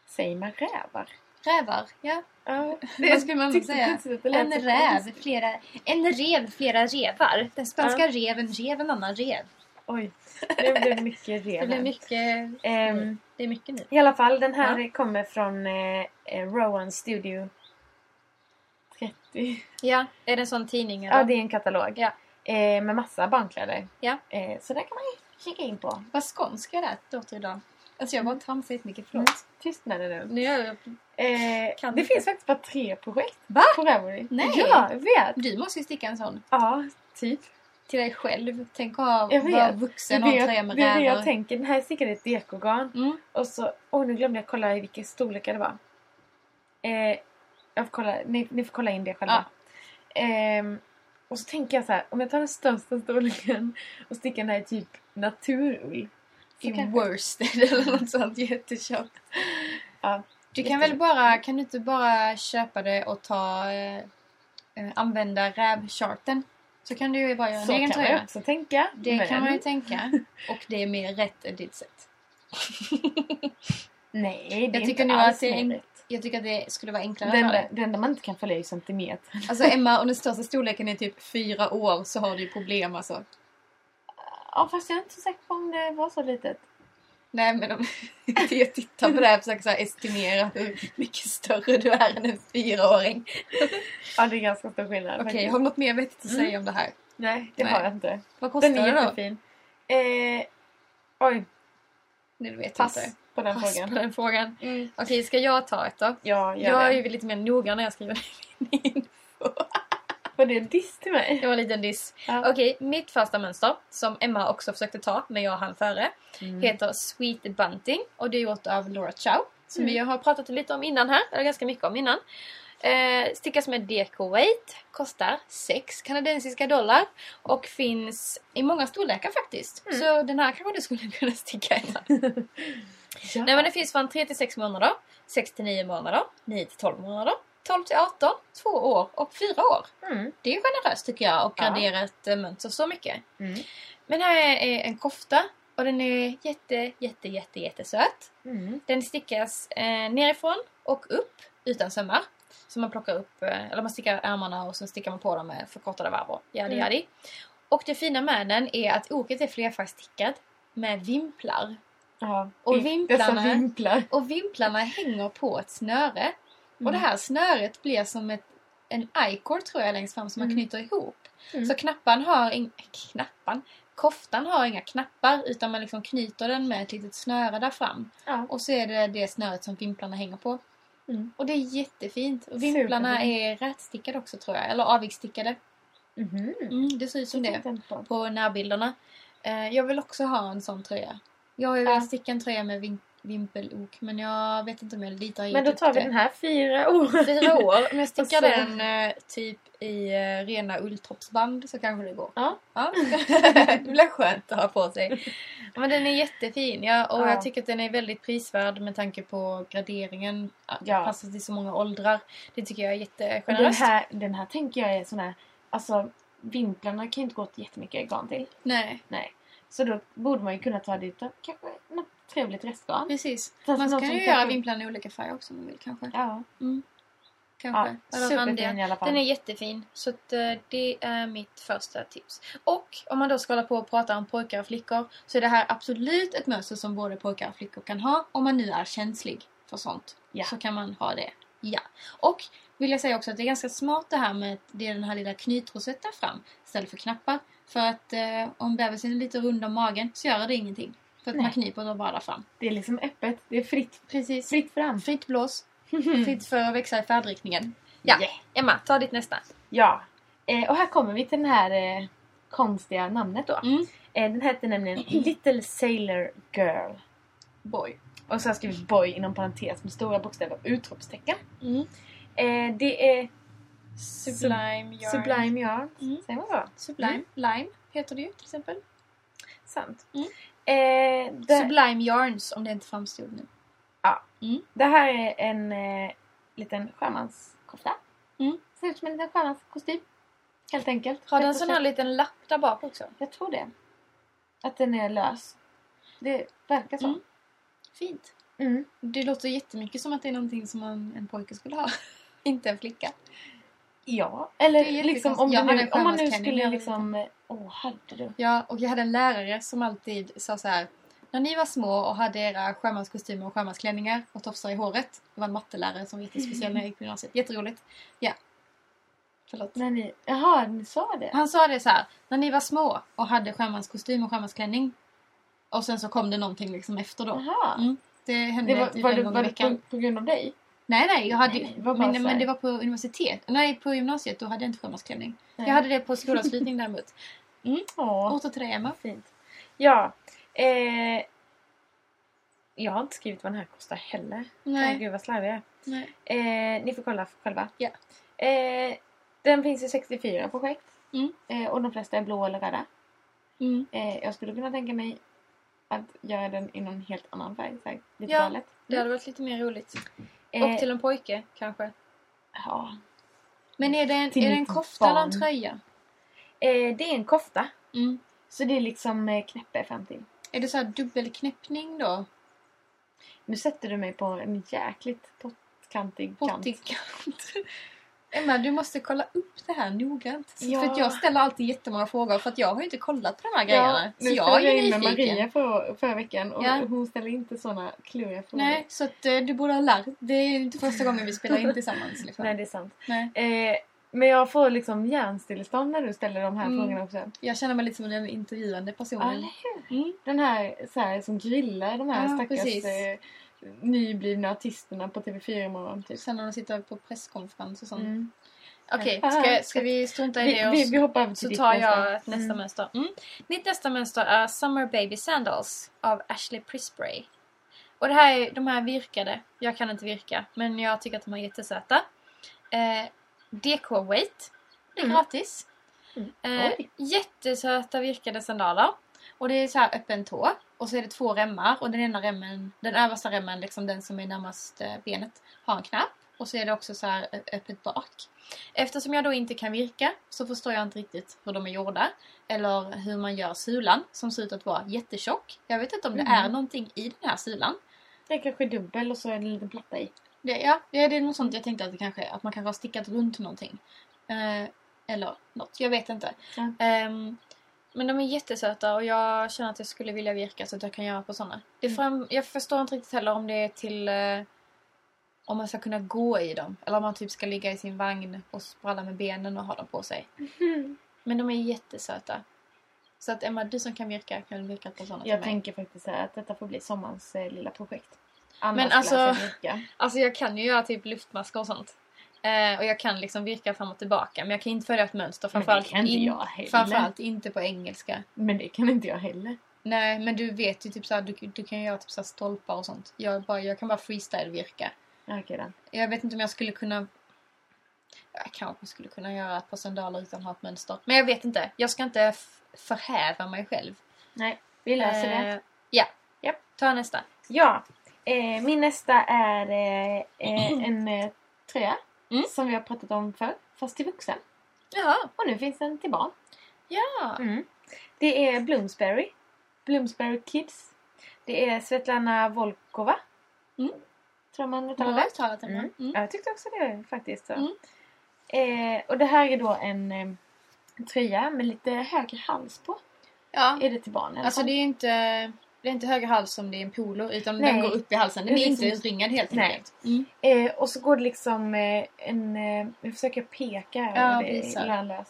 Säger man rävar? Rävar, ja. Ja, Vad skulle man säga? det En räv, flera, en rev, flera revar. Den spanska reven rev en annan rev. Oj, det blev mycket rev. (laughs) Det här. mycket, Ehm, det är mycket nu. I alla fall, den här kommer från eh, eh, Rowan Studio 30. Ja, är det en sån tidning eller? Ja, det är en katalog. Ja. Eh, med massa barnkläder. Ja. Eh, så där kan man kika in på. Vad skånsk jag lät låter idag. Alltså jag bara tramsar mycket, förlåt. Mm. Tystnaden nu. Nu jag... Eh, Kan det inte. finns faktiskt bara tre projekt Va? på Ravelry. Nej. Ja, jag vet. Du måste ju sticka en sån. Ja, typ. Till dig själv. Tänk att ha, vara vuxen och ha jag, med det, jag tänker. Den här stickade ett dekogarn. Mm. Och så... Åh, nu glömde jag kolla i vilka storlekar det var. Eh, jag får kolla. Ni, ni får kolla in det själva. Ehm, och så tänker jag så här. Om jag tar den största storleken och stickar den här i typ naturull. Så I kanske- worsted eller något sånt jättetjockt. Ja, Du kan väl bara, kan du inte bara köpa det och ta, eh, eh, använda rävcharten? Så kan du ju bara göra Så en egen kan man ju tröja. också tänka. Det men... kan man ju tänka. Och det är mer rätt än ditt sätt. (laughs) Nej, det är Jag tycker inte alls att det är en- rätt. Jag tycker att det skulle vara enklare göra. det enda man inte kan följa är ju centimeter. Alltså Emma, om den största storleken är typ fyra år så har du ju problem alltså. Ja, fast jag är inte så säker på om det var så litet. Nej men om (laughs) jag tittar på det här och försöker så här estimera hur mycket större du är än en fyraåring. Ja, det är ganska stor skillnad. Okej, faktiskt. har du något mer vettigt att Mm. säga om det här? Nej, det Nej. har jag inte. Vad kostar Den är det då? jättefin. Eh, oj. Det vet Pass jag inte. på den Pass frågan. på den frågan. Mm. Okej, ska jag ta ett då? Ja, gör Jag är det. ju lite mer noga när jag skriver (laughs) min info. Var det en diss till mig? Det var en liten diss. Ja. Okej, mitt första mönster, som Emma också försökte ta, men jag hann före, Mm. heter Sweet Bunting och det är gjort av Laura Chow. Som Mm. vi har pratat lite om innan här, eller ganska mycket om innan. Eh, stickas med DK Weight, kostar 6 kanadensiska dollar och finns i många storlekar faktiskt. Mm. Så den här kanske du skulle kunna sticka i. (laughs) Ja. Nej men det finns från 3 till 6 månader, 6 till 9 månader, 9 till 12 månader, 12 till 18, 2 år och 4 år. Mm. Det är generöst tycker jag och Ja. gradera ett eh, mönster så mycket. Mm. Men här är en kofta och den är jätte, jätte, jätte, jättesöt. Mm. Den stickas eh, nerifrån och upp utan sömmar. Så man plockar upp, eh, eller man stickar ärmarna och så stickar man på dem med förkortade varv och jadi Mm. jadi. Och det fina med den är att oket är flerfärgstickat med vimplar. Ja. Och vimplarna- vimplar. Och vimplarna hänger på ett snöre. Och Mm. det här snöret blir som ett, en i-cord tror jag längst fram som man Mm. knyter ihop. Mm. Så knappan har inga... Knappan? Koftan har inga knappar utan man liksom knyter den med ett litet snöre där fram. Ja. Och så är det det snöret som vimplarna hänger på. Mm. Och det är jättefint. Och vimplarna Superfint. är rätstickade också tror jag. Eller avigstickade. Mhm. Mm, det ser ut som Det det på. närbilderna. Eh, jag vill också ha en sån tröja. Jag har ju velat sticka en tröja med vim- vimpelok men jag vet inte om jag litar Men då tar vi det. den här fyra år. Fyra år. Om jag (laughs) stickar så- den eh, typ i eh, rena ulltoppsband så kanske det går. Ja. Ja. (laughs) det blir skönt att ha på sig. Ja, Men den är jättefin ja, och Ja. jag tycker att den är väldigt prisvärd med tanke på graderingen. Att Ja. passar till så många åldrar. Det tycker jag är Och Den jättegeneröst. här, den här tänker jag är sån här... Alltså, vimplarna kan ju inte gå åt jättemycket garn till. Nej, Nej. Så då borde man ju kunna ta dit kanske något trevligt restgarn. precis. Fast Man kan ju göra vimplarna i olika färger också om man vill kanske. Ja, Mm. Ja Kanske. Randiga. superfin i alla fall. Den är jättefin. Så att, eh, det är mitt första tips. Och om man då ska hålla på och prata om pojkar och flickor så är det här absolut ett mönster som både pojkar och flickor kan ha. Om man nu är känslig för sånt. Ja. Så kan man ha det. Ja. Och vill jag säga också att det är ganska smart det här med det är den här lilla knytrosett där fram istället för knappar. För att eh, om bebisen är lite rund om magen så gör det ingenting. För att Nej. man knyper då bara fram. Det är liksom öppet. Det är fritt. Precis. Fritt fram. Fritt blås. Fritt för att växa i färdriktningen. Ja. Yeah. Emma, ta ditt nästa. Ja. Eh, och här kommer vi till den här eh, konstiga namnet då. Mm. Eh, den heter nämligen (clears throat) Little Sailor Girl. Boy. Och så har jag skrivit boy inom parentes med stora bokstäver och utropstecken. Mm. Eh, det är Sublime yarn. Sublime Yarn. Mm. Säger man så? Sublime. Mm. Lime heter det ju till exempel. Sant. Mm. Eh, det, Sublime Yarns om det inte framstod nu. Det här är en eh, liten sjömanskofta. Mm. Ser ut som en liten sjömanskostym. Helt enkelt. Har den en sån här liten lapp där bak också? Jag tror det. Att den är lös. Det verkar så. Mm. Fint. Mm. Det låter jättemycket som att det är någonting som man, en pojke skulle ha. (laughs) inte en flicka. Ja, eller liksom om, hade nu, en om man nu skulle liksom... Åh, hade du? Ja, och jag hade en lärare som alltid sa så här. När ni var små och hade era sjömanskostymer och sjömansklänningar och tofsar i håret. Det var en mattelärare som var jättespeciell när jag gick (laughs) på gymnasiet. Jätteroligt. Ja. Förlåt. När ni, jaha, ni sa det? Han sa det så här. När ni var små och hade sjömanskostym och sjömansklänning. Och sen så kom det någonting liksom efter då. Jaha. Mm. Det hände Det var, typ var, en det, gång var i veckan. på, på grund av dig? Nej, nej. Jag hade, Nej, nej, var men, men det var på universitet. Nej, på gymnasiet. Då hade jag inte sjömansklänning. Jag hade det på skolavslutning (laughs) däremot. Åh, Åter till dig, Emma. fint. Ja. Eh, jag har inte skrivit vad den här kostar heller. Nej. Åh, gud vad slarvig jag är. Eh, ni får kolla själva. Ja. Eh, den finns i 64 projekt. Mm. Eh, och de flesta är blå eller röda. Mm. Eh, jag skulle kunna tänka mig att göra den i någon helt annan färg. Så här, lite Ja, galet. Det hade varit lite mer roligt. Eh, Och till en pojke kanske. ja. Men är det en, Till är det en kofta eller en barn. tröja? eh, det är en kofta. Mm. Så det är liksom eh, knäppe fram till. Är det så här dubbelknäppning då? Nu sätter du mig på en jäkligt pottkantig kant. Pottig kant. Emma, du måste kolla upp det här noggrant. Ja. För jag ställer alltid jättemånga frågor för att jag har ju inte kollat på de här Ja, grejerna. nu så jag är in med nyfiken. Maria för, förra veckan och Ja. hon ställer inte såna kluriga frågor. Nej, så att eh, du borde ha lärt Det är inte första gången vi spelar in tillsammans. Liksom. Nej, det är sant. Nej. Eh, Men jag får liksom hjärnstillestånd när du ställer de här Mm. frågorna också. Jag känner mig lite som den intervjuande personen. Eller hur? Mm. Den här, så här som grillar de här Ja, stackars eh, nyblivna artisterna på TV4 imorgon. Typ. Sen när de sitter på presskonferens och sånt. Mm. Okej, Ja. ska, ska vi strunta i Vi, det och vi, vi hoppar över till så tar nästa. jag ett nästa Mm. mönster. Mm. Mitt nästa mönster är Summer Baby Sandals av Ashley Prisbray. Och det här är, de här virkade. Jag kan inte virka, men jag tycker att de är jättesöta. Eh, Decor weight. Det är Mm. gratis. Mm. Eh, jättesöta virkade sandaler. Och det är så här öppen tå. Och så är det två remmar. Och den ena remmen, den översta remmen, liksom den som är närmast eh, benet, har en knapp. Och så är det också så här öppet bak. Eftersom jag då inte kan virka så förstår jag inte riktigt hur de är gjorda. Eller hur man gör sulan som ser ut att vara jättetjock. Jag vet inte om det Mhm. är någonting i den här sulan. Det är kanske dubbel och så är det en liten platta i. Det, ja, det är något sånt jag tänkte att det kanske är. Att man kanske har stickat runt någonting. Eh, eller något, jag vet inte. Ja. Ehm, men de är jättesöta och jag känner att jag skulle vilja virka så att jag kan göra på sådana. Det Mm. fram, jag förstår inte riktigt heller om det är till... Eh, om man ska kunna gå i dem. Eller om man typ ska ligga i sin vagn och spralla med benen och ha dem på sig. (laughs) Men de är jättesöta. Så att Emma, du som kan virka, kan virka på sådana Jag tänker faktiskt här att detta får bli sommarens eh, lilla projekt. Annars Men alltså-. Alltså jag kan ju göra typ luftmasker och sånt. Eh, och jag kan liksom virka fram och tillbaka. Men jag kan inte följa ett mönster. Men det Framförallt, kan inte in, jag heller. framförallt inte på engelska. Men det kan inte jag heller. Nej, men du vet ju typ såhär, du, du kan göra typ såhär stolpar och sånt. Jag, bara, jag kan bara freestyle-virka. Okej då. Jag vet inte om jag skulle kunna... Jag kanske skulle kunna göra ett par sandaler utan att ha ett mönster. Men jag vet inte. Jag ska inte förhäva mig själv. Nej, vi löser det. Eh, ja. Japp. Ta nästa. Ja, eh, min nästa är eh, eh, en eh, tröja Mm. som vi har pratat om förr, fast till vuxen. Jaha. Och nu finns den till barn. Ja. Mm. Det är Bloomsbury. Bloomsbury Kids. Det är Svetlana Volkova. Mm. Tror man uttalar det. uttalat. Mm. Mm. Ja, jag tyckte också det faktiskt. Så. Mm. Eh, och det här är då en eh, tröja med lite högre hals på. Ja. Är det till barn i alla Alltså det är ju inte... Det är inte höger hals som det är en polo utan Nej. den går upp i halsen. Den Det är är inte liksom- utringad helt enkelt. Mm. Eh, och så går det liksom eh, en... Eh, jag försöker peka här. Ja, det.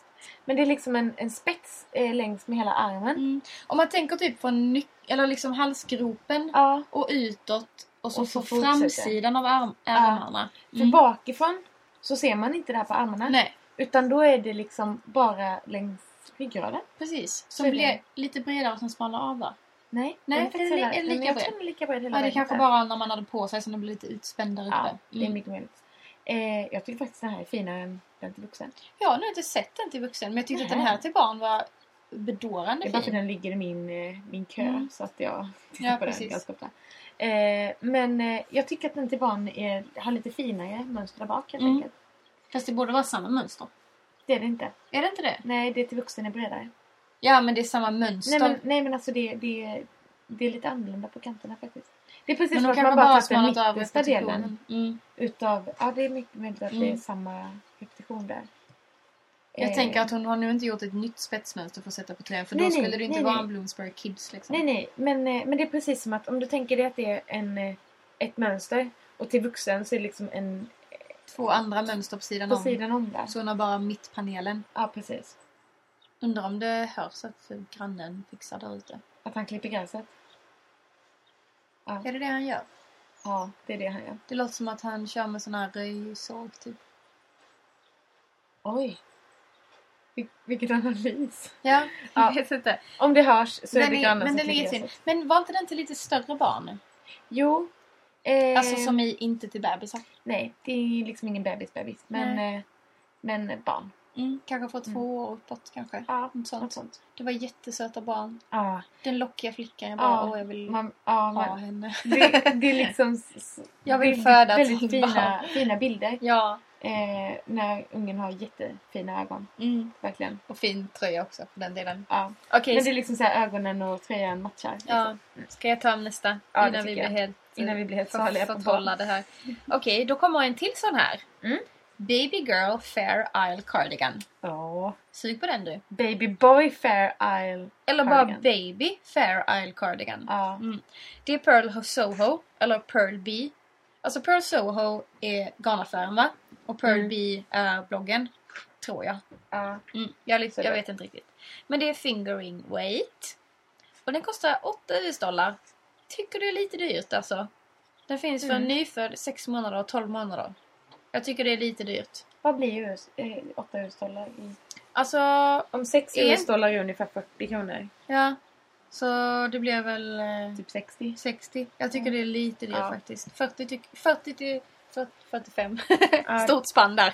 Men det är liksom en, en spets eh, längs med hela armen. Mm. Om man tänker typ från eller liksom halsgropen Ja, och utåt och så, Och så på framsidan av arm- ärmarna. för Mm. bakifrån så ser man inte det här på armarna. Nej, Utan då är det liksom bara längs ryggraden. precis. Så Som blir lite bredare och sen smalnar av va? Nej, Nej, den faktiskt är lika jag bred. tror den är lika bred hela Ja, det kanske så. bara när man hade på sig som det blir lite utspänd där uppe. Ja, det är Mm. mycket möjligt. Eh, jag tycker faktiskt den här är finare än den till vuxen. Jag har nog inte sett den till vuxen men jag tyckte att den här till barn var bedårande Det är bara för fin. den ligger i min, eh, min kö Mm. så att jag (laughs) tittar Ja, på den precis. ganska ofta. Eh, men eh, jag tycker att den till barn är, har lite finare mönster där bak helt Mm. enkelt. Fast det borde vara samma mönster. Det är det inte. Är det inte det? Nej, det till vuxen är bredare. Ja men det är samma mönster. Nej men, nej men alltså det, det, det är lite annorlunda på kanterna faktiskt. Det är precis Men som att man bara har tagit den mittersta delen. Mm. utav... Ja, det är mycket möjligt att det är Mm. samma repetition där. Jag Eh, tänker att hon har nu inte gjort ett nytt spetsmönster för att sätta på tröjan för Nej, då nej, skulle det inte nej, vara nej. en Bloomsbury Kids liksom. Nej, nej. Men, eh, men det är precis som att om du tänker dig att det är en, eh, ett mönster och till vuxen så är det liksom en Två andra mönster på sidan på om. sidan om där. Så hon har bara mittpanelen. Ja, precis. Undrar om det hörs att grannen fixar där ute. Att han klipper gräset. Ja, Är det det han gör? ja det är det han gör. Det låter som att han kör med sån här röjsåg typ. Oj! Vil- vilken analys. Ja, (laughs) Ja. jag vet inte. Om det hörs så är Den det är, grannen men som den är klipper gräset. Men var inte den till lite större barn? Jo. Eh, Alltså som i inte till bebisar. Nej, det är liksom ingen bebis-bebis. Men, eh, men barn. Mm, kanske från två år uppåt kanske. Ja, Något något sånt. sånt. Det var jättesöta barn. Ja, Den lockiga flickan. Jag bara, Ja, åh jag vill man, ja, ha man, henne. det, det är liksom... (laughs) Jag vill det är föda Väldigt sånt fina, barn. fina bilder. Ja. Eh, när ungen har jättefina ögon. Mm. Verkligen. Och fin tröja också för den delen. Ja. Okej, Men det är liksom så här ögonen och tröjan matchar. ja. Liksom. ska jag ta nästa? Ja, det innan vi blir helt, Innan vi blir helt saliga på förtrollade här. Okej, då kommer en till sån här. Mm. Baby Girl Fair Isle Cardigan. Ja. Sug på den du. Baby Boy Fair Isle. Eller bara Cardigan. Baby Fair Isle Cardigan. Ja. Mm. Det är Pearl Soho, eller Pearl B. Alltså Pearl Soho är garnaffären va? Och Pearl Mm. B är bloggen. Tror jag. Ja. Mm. Jag, lite, jag vet inte riktigt. Men det är fingering weight. Och den kostar 8 US-dollar. Tycker det är lite dyrt alltså. Den finns för en Mm. nyfödd 6 månader och 12 månader. Jag tycker det är lite dyrt. Vad blir US, eh, 8 US-dollar i... Alltså, Om 6 En- US-dollar är ungefär 40 kronor. ja. Så det blir väl eh, Typ 60. 60. Jag tycker Mm. det är lite dyrt Ja. faktiskt. 40, tyck, 40 till 40, 45. Ja. (laughs) Stort spann där.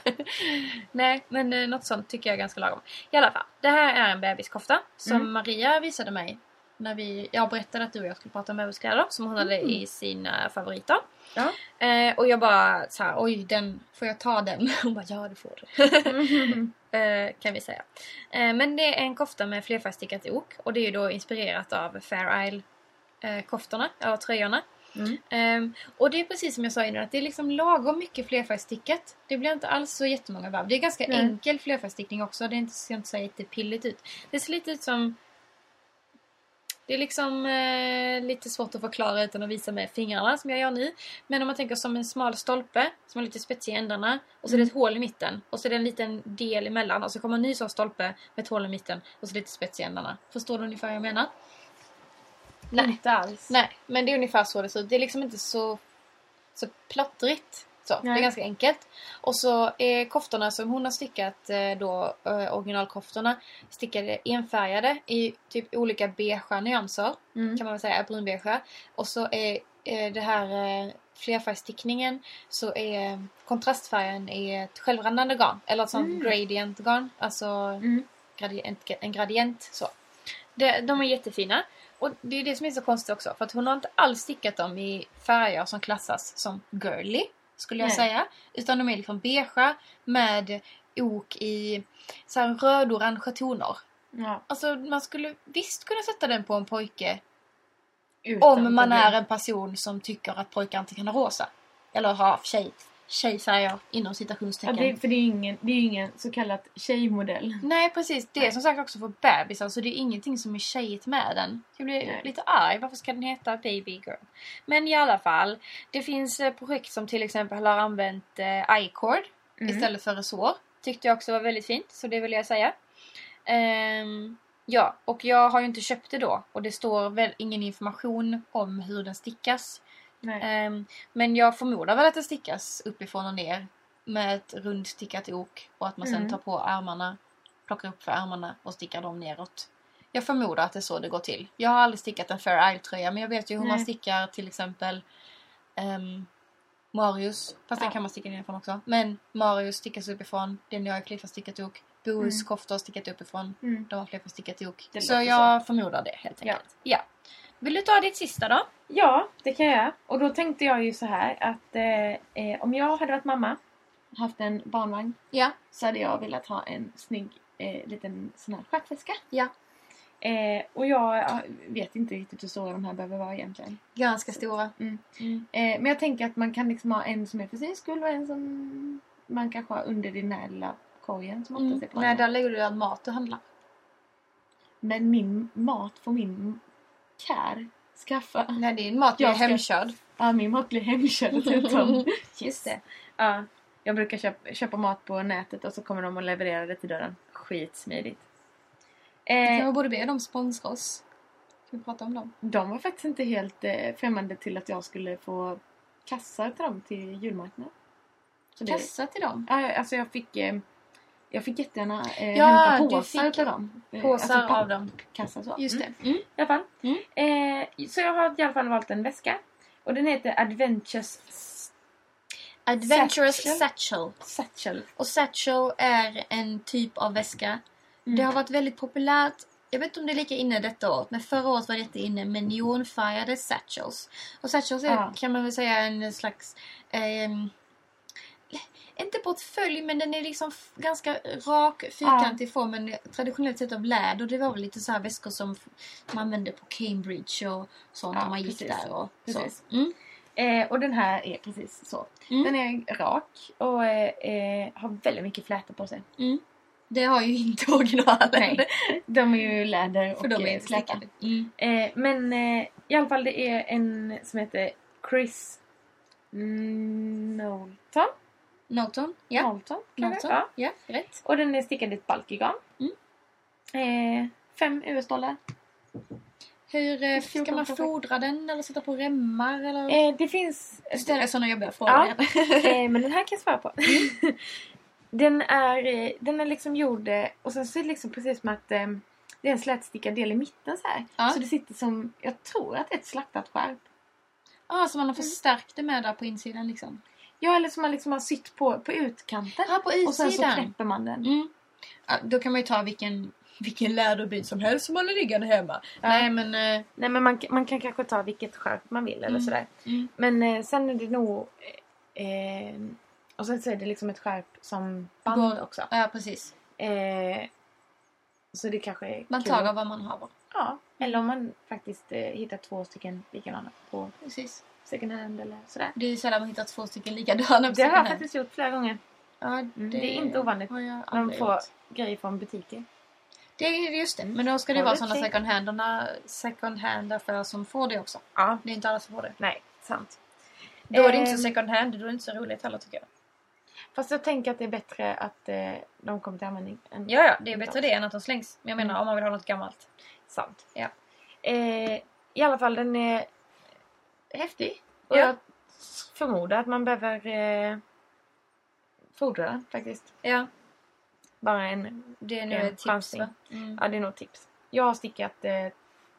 Nej, men eh, något sånt tycker jag är ganska lagom. I alla fall, det här är en bebiskofta som Mm. Maria visade mig när vi, jag berättade att du och jag skulle prata om bebiskläder som hon hade Mm. i sina favoriter. Ja. Eh, och jag bara så här, oj den, får jag ta den? (laughs) Hon bara, ja det får du. (laughs) eh, kan vi säga. Eh, men det är en kofta med flerfärgstickat ok och det är då inspirerat av Fair Isle eh, koftorna, eller tröjorna. Mm. Ehm, och det är precis som jag sa innan, att det är liksom lagom mycket flerfärgsstickat. Det blir inte alls så jättemånga varv. Det är ganska enkel flerfärgstickning också. Det är inte, säga jättepilligt ut. Det ser lite ut som... Det är liksom eh, lite svårt att förklara utan att visa med fingrarna som jag gör nu. Men om man tänker som en smal stolpe som har lite spetsig i ändarna och så är det ett hål i mitten och så är det en liten del emellan och så kommer en ny sån stolpe med ett hål i mitten och så lite spetsig i ändarna. Förstår du ungefär vad jag menar? Nej. Inte alls. Nej, men det är ungefär så det ser ut. Det är liksom inte så, så plottrigt. Så, det är ganska enkelt. Och så är koftorna som hon har stickat eh, då, eh, originalkoftorna, stickade enfärgade i typ olika beigea nyanser. Mm. Kan man väl säga, brunbeigea. Och så är eh, det här flerfärgstickningen så är kontrastfärgen i ett självrandande garn. Eller ett sånt Mm. gradient garn. Alltså Mm. gradient, en gradient. Så. Det, de är jättefina. Och det är det som är så konstigt också. För att hon har inte alls stickat dem i färger som klassas som girly. Skulle jag Nej. säga. Utan de är liksom beigea med ok i så här röd-orangea toner. Ja. Alltså man skulle visst kunna sätta den på en pojke. Utan om man problem. är en person som tycker att pojkar inte kan ha rosa. Eller ha tjej, tjejfärger inom Ja, citationstecken. det, för det är ju ingen, det är ju ingen så kallad tjejmodell. Nej precis, det är som sagt också för bebisar så det är ingenting som är tjejigt med den. Jag blir Nej. lite arg, varför ska den heta Baby Girl? Men i alla fall, det finns eh, projekt som till exempel har använt eh, iCord Mm. istället för resår. Tyckte jag också var väldigt fint, så det vill jag säga. Ehm, ja, och jag har ju inte köpt det då och det står väl ingen information om hur den stickas. Ehm, men jag förmodar väl att det stickas uppifrån och ner med ett rundstickat ok och att man sen Mm. tar på ärmarna, plockar upp för ärmarna och stickar dem neråt. Jag förmodar att det är så det går till. Jag har aldrig stickat en Fair Isle-tröja men jag vet ju hur man Nej. stickar till exempel ehm, Marius, fast den Ja. kan man sticka nerifrån också. Men Marius stickas uppifrån, den jag har flerfärstickat ok. Bohus Mm. koftor stickat uppifrån, Mm. de har flerstickat ok. Det Så jag förmodar det helt Ja. enkelt. Ja. Vill du ta ditt sista då? Ja, det kan jag. Och då tänkte jag ju så här att eh, eh, om jag hade varit mamma haft en barnvagn Ja. så hade jag velat ha en snygg eh, liten sån här stjärtväska. Ja. Eh, och jag vet inte riktigt hur stora de här behöver vara egentligen. Ganska stora. Mm. Mm. Eh, men jag tänker att man kan liksom ha en som är för sin skull och en som man kanske har under den här lilla korgen som oftast är på Nej, där lägger du all mat du handlar. Men min mat får min kär skaffa. Nej, din mat blir hemkörd. Ja, min mat blir hemkörd (laughs) dessutom. Just det. Ja, jag brukar köpa, köpa mat på nätet och så kommer de och levererar det till dörren. Skitsmidigt. Eh, jag borde be dem sponsra oss. Ska vi prata om dem? de var faktiskt inte helt eh, främmande till att jag skulle få kassar till dem till julmarknaden. Så det, Kassa till dem. ja, alltså jag fick, eh, jag fick jättegärna eh, Ja, hämta påsar utav dem. Eh, Påsar alltså, av dem. Kassar så. Just Mm. det. Mm. I alla fall. Mm. Eh, så jag har i alla fall valt en väska. Och den heter Adventures Adventurous Satchel. satchel. Satchel. Och satchel är en typ av väska. Mm. Det har varit väldigt populärt. Jag vet inte om det är lika inne detta året, men förra året var det jätteinne med neonfärgade satchels. Och satchels är, Ja. kan man väl säga, en slags... ehm, inte portfölj, men den är liksom ganska rak, fyrkantig form, men traditionellt sett av läder. Det var väl lite så här väskor som man använde på Cambridge och sånt Ja, när man gick precis. där och Precis. så. Mm. Eh, och den här är precis så. Mm. Den är rak och eh, eh, har väldigt mycket flätor på sig. Mm. Det har ju inte originalen. Nej. De är ju läder och För de är eh, släta. stickade. Mm. Eh, men eh, i alla fall det är en som heter Chris Knowlton. Norton. Ja. Norton. kanske? Norton. Ja. Ja, rätt. Och den är stickad i ett bulky Mm. Eh, fem US-dollar. Hur eh, ska 14 man fodra den eller sätta på remmar eller? Eh, det finns... Ställa sådana jobbiga frågor Ja. (laughs) eh, men den här kan jag svara på. den, är, eh, den är liksom gjord eh, och sen så är det liksom precis som att eh, det är en slätstickad del i mitten så här. Ja. Så det sitter som, jag tror att det är ett slaktat skärp. Ja, så man har förstärkt det med där på insidan liksom. Ja, eller som man liksom har sytt på, på utkanten. Ja, på och sen så utsidan. knäpper man den. Mm. Ja, då kan man ju ta vilken, vilken läderbit som helst som man har liggande hemma. Ja. Nej men... eh, Nej men man, man kan kanske ta vilket skärp man vill eller Mm. sådär. Mm. Men eh, sen är det nog... Eh, och sen så är det liksom ett skärp som band Går- också. Ja, precis. Eh, så det kanske är Man kul tar av vad man har. Ja, eller om man faktiskt eh, hittar två stycken likadana på Precis. Second hand eller sådär. Det är sällan man hittar två stycken likadana på Det har jag faktiskt gjort flera gånger. Ja, det är inte ovanligt. Man aldrig får grejer från butiker. Det är just det. Men då ska det vara sådana second handarna second hand affärer som får det också. Ja, Det är inte alla som får det. nej, sant. Då är det inte Ehm, så second hand, då är det inte så roligt heller tycker jag. Fast jag tänker att det är bättre att eh, de kommer till användning. Än Ja, ja, det är bättre det än att de slängs. Men jag menar Mm. om man vill ha något gammalt. Sant. Ja. Eh, I alla fall, den är häftig. Och Ja. jag förmodar att man behöver eh, fodra den faktiskt. Ja, Bara en... det är Ja, ett tips va? Mm. Ja, det är nog tips. Jag har stickat eh,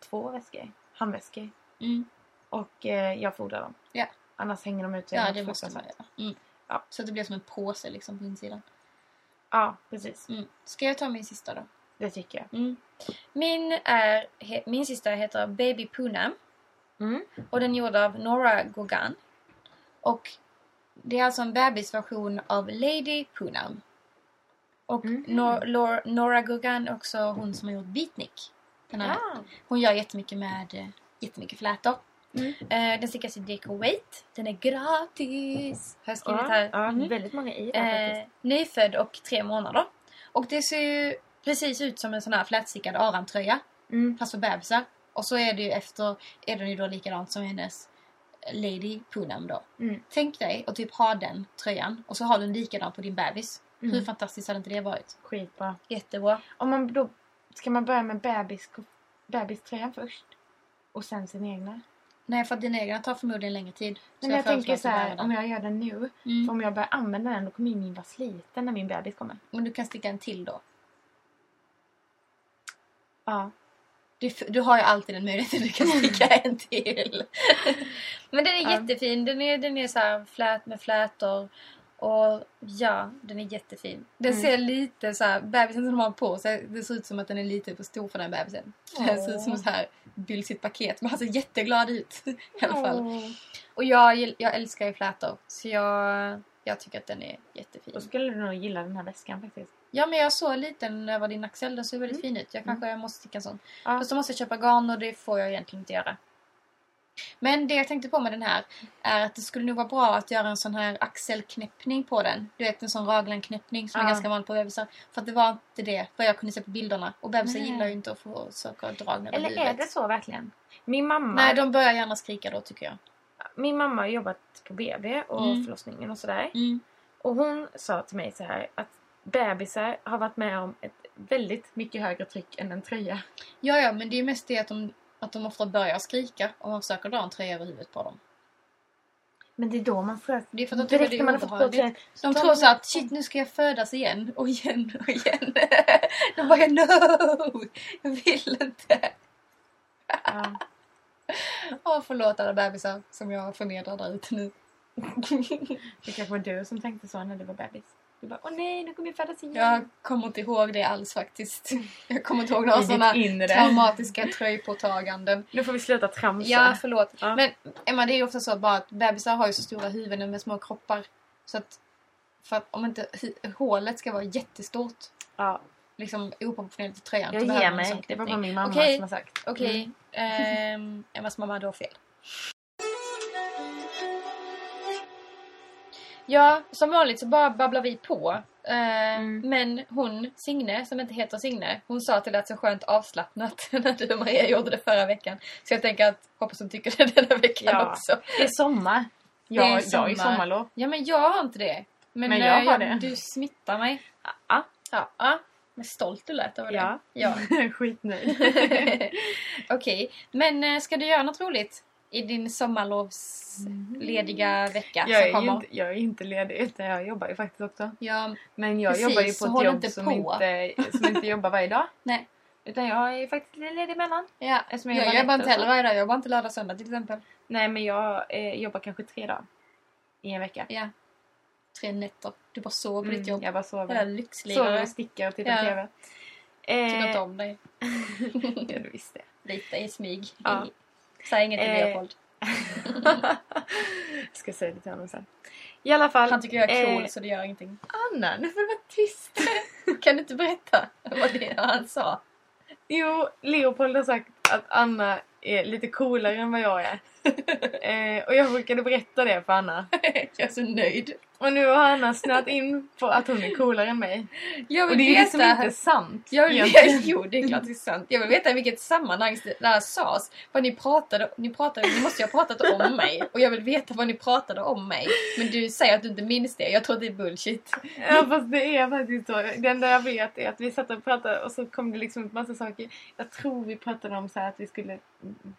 två väskor. Handväskor. Mm. Och eh, jag fodrar dem. Ja. Annars hänger de ut. Ja, det måste man göra. Mm. Ja. Så att det blir som en påse liksom på insidan. Ja, precis. Mm. Ska jag ta min sista då? Det tycker jag. Mm. Min, är, min sista heter Baby Punam. Mm. Och den är gjord av Nora Gogan. Och det är alltså en bebisversion av Lady Punam. Och Mhm. Nor- Lor- Nora Gogan är också hon som har gjort Beatnik. Den här. Ah. Hon gör jättemycket med eh, jättemycket flätor. Mm. Eh, den stickas i DK Weight. Den är gratis. Har jag skrivit Ja, här. ja, Mhm. väldigt många i Eh, nyfödd och tre månader. Och det ser ju precis ut som en sån här flätstickad arantröja. Mm. Fast för bebisar. Och så är det ju efter, är den ju då likadant som hennes Lady Punam då. Mm. Tänk dig att typ ha den tröjan och så har du en likadan på din bebis. Mm. Hur fantastiskt hade inte det varit? Skitbra. Jättebra. Om man då, ska man börja med bebis, bebiströjan först? Och sen sin egna? Nej, för att din egna tar förmodligen längre tid. Men jag, föreslår tänker så här, om jag gör den nu. Mm. För om jag börjar använda den då kommer min vara sliten när min bebis kommer. Men du kan sticka en till då. Ja. Du, du har ju alltid den möjligheten du kan sticka en till. (laughs) Men den är Ja. jättefin. Den är, den är så här flät med flätor. Och ja, den är jättefin. Den Mm. ser lite så här, bebisen som de har på sig, det ser ut som att den är lite för stor för den bebisen. Den ser ut som så här bylsigt paket. Men han ser jätteglad ut (laughs) i alla fall. Åh. Och jag, jag älskar ju flätor. Så jag, jag tycker att den är jättefin. Då skulle du nog gilla den här väskan faktiskt. Ja men jag såg liten över din axel. Den såg väldigt Mm. fin ut. Jag kanske måste sticka en sån. Ja. Fast då måste jag köpa garn och det får jag egentligen inte göra. Men det jag tänkte på med den här är att det skulle nog vara bra att göra en sån här axelknäppning på den. Du vet en sån raglenknäppning som är Ja. ganska vanligt på bebisar. För att det var inte det vad jag kunde se på bilderna. Och bebisar Nej. gillar ju inte att få saker dragna Eller är det så verkligen? Min mamma, Nej, de börjar gärna skrika då tycker jag. min mamma har jobbat på BB och Mm. förlossningen och sådär. Mm. Och hon sa till mig så här att bebisar har varit med om ett väldigt mycket högre tryck än en tröja. Ja, ja, men det är mest det att de, att de ofta börjar skrika och man försöker dra en tröja över huvudet på dem. Men det är då man får... Det är för att de Direkt när är man har fått obehagligt. protein. De tror så att shit nu ska jag födas igen och igen och igen. (laughs) De bara no! Jag vill inte. Ja. Åh förlåt alla bebisar som jag förnedrar där ute nu. Det kanske var du som tänkte så när du var bebis. Du bara, åh nej, nu kommer jag födas igen. Jag kommer inte ihåg det alls faktiskt. Jag kommer inte ihåg några (laughs) sådana inre. traumatiska tröjpåtaganden. Nu får vi sluta tramsa. Ja, förlåt. Ja. Men Emma, det är ju ofta så bara att bebisar har ju så stora huvuden med små kroppar. Så att, för att om inte hålet ska vara jättestort, Ja, liksom oproportionerligt i tröjan. jag ger mig. Det var bara min mamma Okej. som har sagt. Okej, Mm. ehm, Emmas mamma hade då fel. Ja, som vanligt så bara babblar vi på. Eh, Mm. Men hon, Signe, som inte heter Signe, hon sa att det lät så skönt avslappnat (laughs) när du och Maria gjorde det förra veckan. Så jag tänker att, hoppas hon tycker det denna veckan Ja. också. Det är sommar. Det är Jag, jag är sommar. sommarlov. Ja, men jag har inte det. Men, Men eh, jag har det. du smittar mig. Ja. Ja, ja. Men stolt du lät över det. Ja. ja. (laughs) Skitnöjd. (laughs) Okej, men eh, ska du göra något roligt i din sommarlovslediga vecka jag, som kommer? inte, jag är inte ledig utan jag jobbar ju faktiskt också. Ja, Men jag Precis, jobbar ju på ett jobb inte som på. inte, som inte jobbar varje dag. (laughs) nej. Utan jag är faktiskt ledig emellan. Ja. Eftersom Jag, jobbar jobbar inte heller varje dag, jag jobbar inte lördag och söndag till exempel. Nej men jag eh, jobbar kanske tre dagar i en vecka. Ja. Tre nätter. Du bara sover på Mm, ditt jobb. Jag bara sover. Sover lyxlirare. och stickar och tittar Ja. TV. Tycker inte Eh, om dig. (laughs) ja, du visste. Lite i smyg. Ja. Säg inget till Eh, Leopold. (laughs) jag ska säga det till honom sen. I alla fall. Han tycker jag är cool eh, så det gör ingenting. Anna, nu får du vara tyst. (laughs) Kan du inte berätta vad det var han sa? Jo, Leopold har sagt att Anna är lite coolare än vad jag är. (laughs) eh, och jag brukade berätta det för Anna. jag är så nöjd. Och nu har Anna snöat in på att hon är coolare än mig. Jag Och vill det är ju liksom veta... inte sant. Jag vill veta, (laughs) jo, det är klart det är sant. Jag vill veta i vilket sammanhang det här sades. Vad ni pratade, ni pratade, ni måste ju ha pratat om mig. Och jag vill veta vad ni pratade om mig. Men du säger att du inte minns det. Jag tror det är bullshit. Ja fast det är faktiskt så. Det enda jag vet är att vi satt och pratade och så kom det liksom upp massa saker. Jag tror vi pratade om så här att vi skulle mm,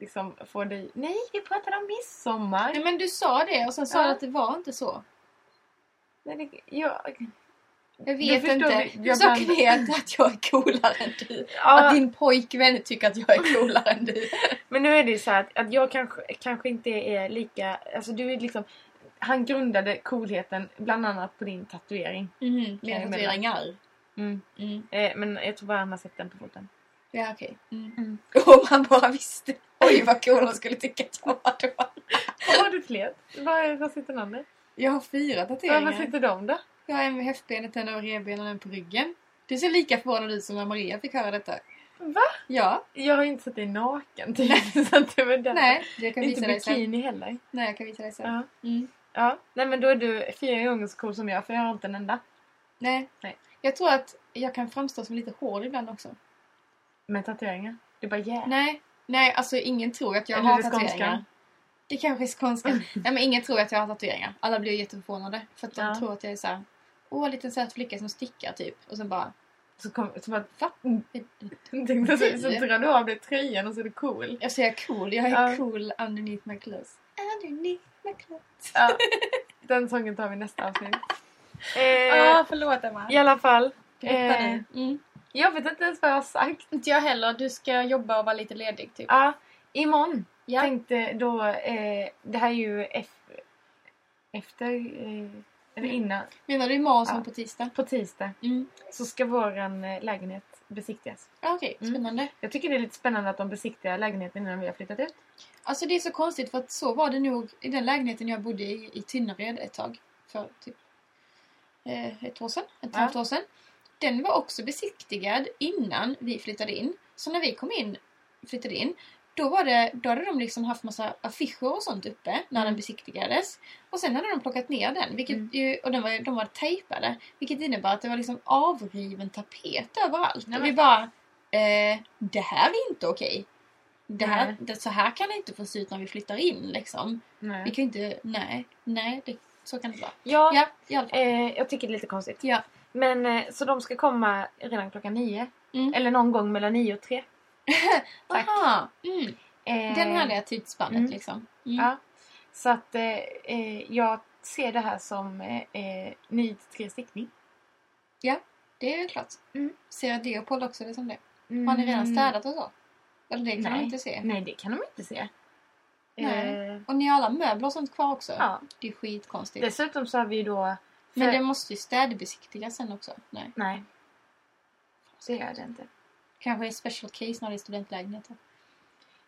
liksom få dig... Nej, vi pratade om midsommar. Nej, men du sa det och sen sa Ja. du att det var inte så. Nej, jag, Jag Du vet inte. vi- jag Saken bland- är att, jag är coolare än du. ja, Att din pojkvän tycker att jag är coolare än du. (laughs) Men nu är det ju så att, att jag kanske, kanske inte är lika... Alltså du är liksom... Han grundade coolheten bland annat på din tatuering. Mm, mena. tatueringar. Mm. Mm. Eh, men jag tror bara han har sett den på foten. Ja, okej. Mm. Mm. Om han bara visste. Oj, vad cool hon skulle tycka att jag var då. Har du fler? Var sitter där? Jag har fyra Ja, var tatueringar. sitter de då? Jag har en vid höftbenet, en över revbenen och en på ryggen. Du ser lika förvånad ut som när Maria fick höra detta. Va? Ja. Jag har inte sett dig naken typ. (laughs) så att det var därför. Nej, kan jag Inte visa dig sen. bikini heller. Nej, jag kan visa dig sen. Ja. Mm. ja. Nej men då är du fyra gånger så cool som jag för jag har inte en enda. Nej. Nej. Jag tror att jag kan framstå som lite hård ibland också. Med tatueringar. Du bara yeah. Nej, nej, alltså ingen tror att jag Eller har det skånska. Det kanske är skånska. nej, men ingen tror att jag har tatueringar. Alla blir jätteförvånade. För att de Ja. tror att jag är såhär, åh, en liten söt flicka som stickar typ. Och sen bara, Så, kom, så bara... va? Tänkte så, så drar du av dig tröjan och så är du cool. Jag säger cool, jag är Ja. cool underneath my clothes. Underneath my clothes. Ja. (laughs) Den sången tar vi nästa avsnitt. Ah, Eh, förlåt Emma. I alla fall. Eh. Mm. jag vet inte ens vad jag har sagt. Inte jag heller. Du ska jobba och vara lite ledig typ. Ja, imorgon Ja. tänkte då... Eh, det här är ju ef- efter... Eh, eller innan. Menar du imorgon som Ja. på tisdag? På tisdag Mm. så ska våran eh, lägenhet besiktigas. Okej, Mm. spännande. Jag tycker det är lite spännande att de besiktigar lägenheten innan vi har flyttat ut. Alltså det är så konstigt för att så var det nog i den lägenheten jag bodde i i Tynnered ett tag. För typ eh, ett år sedan, ett Ja. halvt år sedan. Den var också besiktigad innan vi flyttade in. Så när vi kom in, flyttade in, då, var det, då hade de liksom haft massa affischer och sånt uppe när Mm. den besiktigades. Och sen hade de plockat ner den, vilket Mm. ju, och den var, de var tejpade. Vilket innebar att det var liksom avriven tapet överallt. Nej, och vi bara, eh, det här är inte okej. Det här, det, så här kan det inte få se ut när vi flyttar in liksom. Nej. Vi kan inte, nej, nej, det, så kan det vara. Ja, Ja, i alla fall. eh, jag tycker det är lite konstigt. Ja. Men eh, så de ska komma redan klockan nio. Mm. Eller någon gång mellan nio och tre. (laughs) tack. Aha, mm. Eh, Den härliga tidsspannet mm. liksom. Mm. Ja. Så att eh, eh, jag ser det här som eh, eh, ny stickning. Det är klart. Mm. Ser Leopold också det som det? Mm. Har ni redan städat och så? Eller det kan Nej. man inte se. Nej, det kan de inte se. Eh, Och ni har alla möbler och sånt kvar också? ja. Det är skitkonstigt. Dessutom så har vi då... Men för- det måste ju städbesiktigas sen också. Nej. Nej. Det är det inte. Kanske är special case när det är studentlägenheter.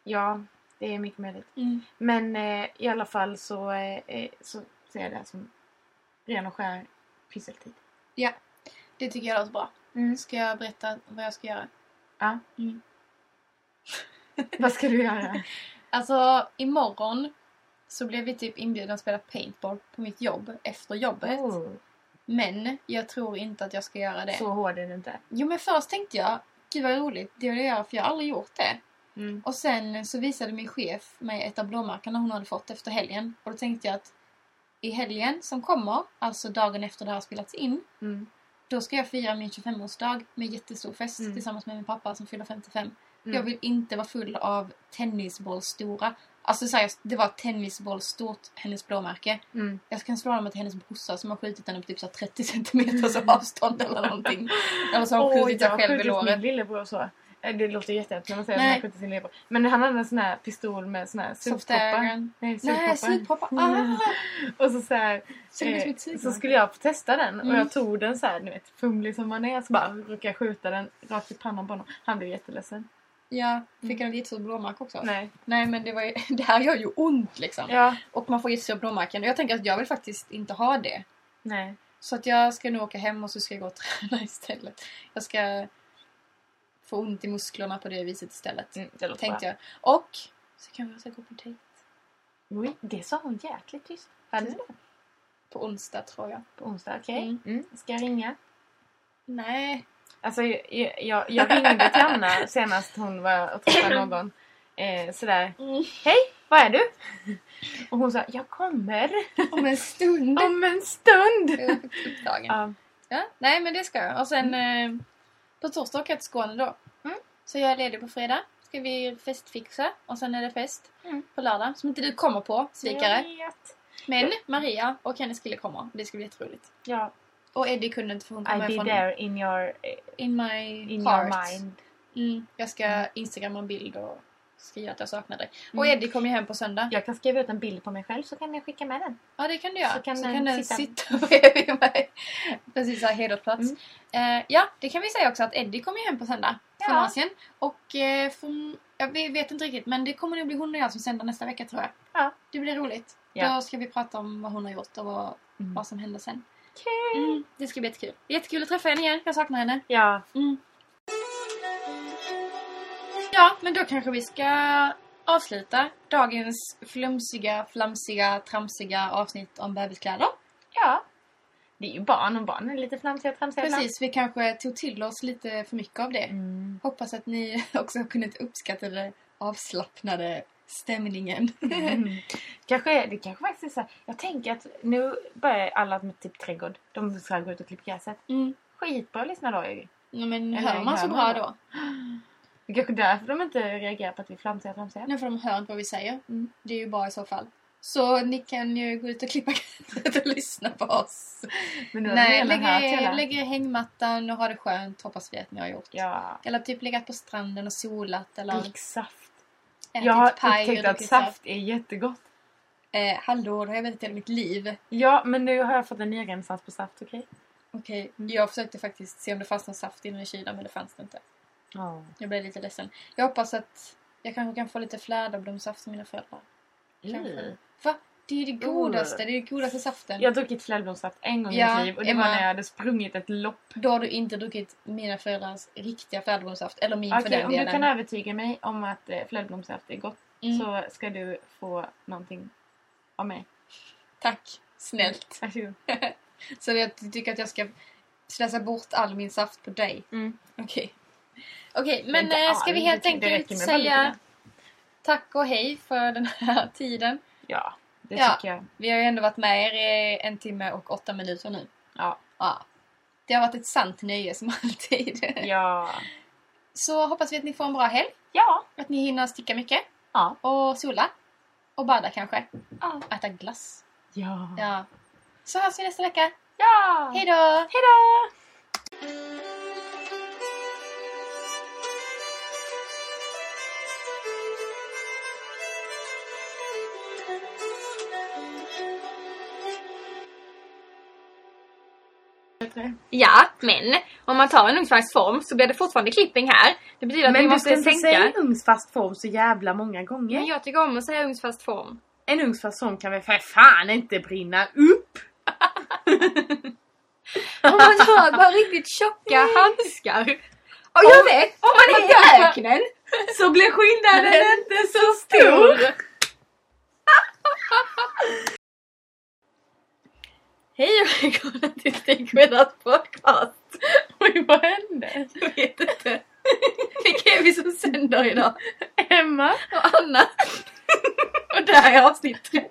Ja, det är mycket möjligt. Mm. Men eh, i alla fall så, eh, eh, så ser jag det här som ren och skär pysseltid. Det tycker jag låter bra. Mm. Ska jag berätta vad jag ska göra? Ja. Mm. (laughs) Vad ska du göra? (laughs) Alltså imorgon så blev vi typ inbjudna att spela paintball på mitt jobb efter jobbet. Oh, Men jag tror inte att jag ska göra det. så hård är det inte. Jo men först tänkte jag, gud vad roligt, det vill jag göra för jag har aldrig gjort det. Mm. Och sen så visade min chef mig ett av blåmärkena hon hade fått efter helgen. Och då tänkte jag att i helgen som kommer, alltså dagen efter det här spelats in, Mm. då ska jag fira min 25-årsdag med jättestor fest Mm. tillsammans med min pappa som fyller 55. Mm. Jag vill inte vara full av tennisbollstora. Alltså så här, det var tennisboll stort, hennes blåmärke. Mm. Jag kan slå dem till hennes brorsa som har skjutit den på typ så här 30 centimeters (laughs) avstånd eller någonting. Eller så har hon Åh, skjutit sig själv i skjutit min låret. lillebror så. Eh, Det låter jättehemskt när man säger att Nej. man har skjutit sin lillebror. Men han hade en sån här pistol med sån här air. Nej, sugkoppar. Mm. Ah! Och så, så, här, eh, så skulle jag testa den och Mm. jag tog den så här, ni vet, fumlig som man är, så bara råkade jag skjuta den rakt i pannan på honom. Han blev jätteledsen. Ja, fick han ett jättestort blåmärke också? Nej. Nej men det, var ju, (laughs) det här gör ju ont liksom. Ja. Och man får jättestora blåmärken. Och jag tänker att jag vill faktiskt inte ha det. Nej. Så att jag ska nog åka hem och så ska jag gå och (laughs) träna istället. Jag ska få ont i musklerna på det viset istället. Mm, det Tänkte bra. jag. Och så kan vi också gå på dejt. Oj, det sa hon jäkligt tyst. Mm. det? På onsdag tror jag. På onsdag, okej. Mm. Mm. Ska jag ringa? Nej. Alltså jag, jag, jag ringde till Anna senast hon var och träffade någon. Eh, sådär, Mm. hej, var är du? Och hon sa, jag kommer Om en stund. om en stund. Jag är upptagen. Ja. Ja, nej men det ska jag. Och sen eh, på torsdag åker jag till Skåne då. Mm. Så jag är ledig på fredag. Ska vi festfixa och sen är det fest Mm. på lördag. Som inte du kommer på, svikare. Men Maria och hennes kille kommer. Det ska bli jätteroligt. Ja, Och Eddie kunde inte för hon I kommer be från there in your, in my in heart. your mind. Mm, jag ska Mm. instagramma en bild och skriva att jag saknar dig. Mm. Och Eddie kommer ju hem på söndag. Jag kan skriva ut en bild på mig själv så kan jag skicka med den. Ja, det kan du göra. Så kan den sitta- sitta (laughs) bredvid mig. Precis såhär hedersplats. Mm. Eh, ja, det kan vi säga också att Eddie kommer ju hem på söndag från Ja. Asien. Och eh, från, jag vet inte riktigt, men det kommer nog bli hon och jag som sänder nästa vecka tror jag. Ja. Det blir roligt. Ja. Då ska vi prata om vad hon har gjort och vad, Mm. vad som händer sen. Kul! Mm, det ska bli jättekul. Jättekul att träffa henne igen. Jag saknar henne. Ja, Mm. Ja, men då kanske vi ska avsluta dagens flumsiga, flamsiga, tramsiga avsnitt om bebiskläder. ja. Det är ju barn och barn är lite flamsiga och tramsiga. Precis, vi kanske tog till oss lite för mycket av det. Mm. Hoppas att ni (laughs) också har kunnat uppskatta den avslappnade stämningen. Mm. (laughs) Kanske, det kanske faktiskt är så här, Jag tänker att nu börjar alla med typ trädgård. De ska gå ut och klippa gräset. Mm. Skitbra att lyssna då ju. Ja, men Eller hör man så bra då? Det är kanske därför de inte reagerar på att vi och tramsiga. Nej, för de hör inte vad vi säger. Mm. Det är ju bra i så fall. Så ni kan ju gå ut och klippa gräset och lyssna på oss. Men Nej, lägg er, lägg er i hängmattan och ha det skönt hoppas vi att ni har gjort. Ja. Eller typ legat på stranden och solat eller Drick saft. Ätit Jag har paj upptäckt att saft är jättegott. Eh, hallå, det har jag vetat hela mitt liv. Ja, men nu har jag fått en ny renässans på saft, okej? Okej, Mm. jag försökte faktiskt se om det fanns någon saft inne i kylen men det fanns det inte. Ja. Jag blev lite ledsen. Jag hoppas att jag kanske kan få lite fläderblomsaft som mina föräldrar. Kanske. Mm. Va? Det är det godaste, det är den godaste saften. Jag har druckit fläderblomssaft en gång i Ja, mitt liv och det Emma. var när jag hade sprungit ett lopp. Då har du inte druckit mina föräldrars riktiga fläderblomsaft. Eller min för Okej, den om du kan övertyga mig om att eh, fläderblomsaft är gott Mm. så ska du få någonting av mig. Tack. Snällt. Varsågod. (laughs) Så jag tycker att jag ska slösa bort all min saft på dig. Mm. Okej. Okej, men inte eh, ska all, vi helt det enkelt säga tack och hej för den här tiden. Ja, det Ja. tycker jag. Vi har ju ändå varit med er i en timme och åtta minuter nu. Ja. Ja. Det har varit ett sant nöje som (laughs) alltid. Ja. Så hoppas vi att ni får en bra helg. Ja. Att ni hinner sticka mycket. Ja. Och sola. Och bada kanske. Ja. Äta glass. Ja. Ja. Så hörs vi nästa vecka. Ja. Hej då! Hej då! Ja, men om man tar en ugnsfast så blir det fortfarande klipping här. Det betyder att vi Men du måste ska inte sänka. säga ugnsfast form så jävla många gånger. Men jag tycker om att säga ugnsfast form. En ugnsfast form kan väl för fan inte brinna upp? (laughs) Om man har bara riktigt tjocka handskar. Och jag vet, om man är i öknen. Så blir skillnaden inte så stor. (laughs) Hej och välkomna till Stickmedans podcast. Oj, vad hände? Jag vet inte. Vilka är vi som sänder idag? Emma? Och Anna. Och det här är avsnitt tre.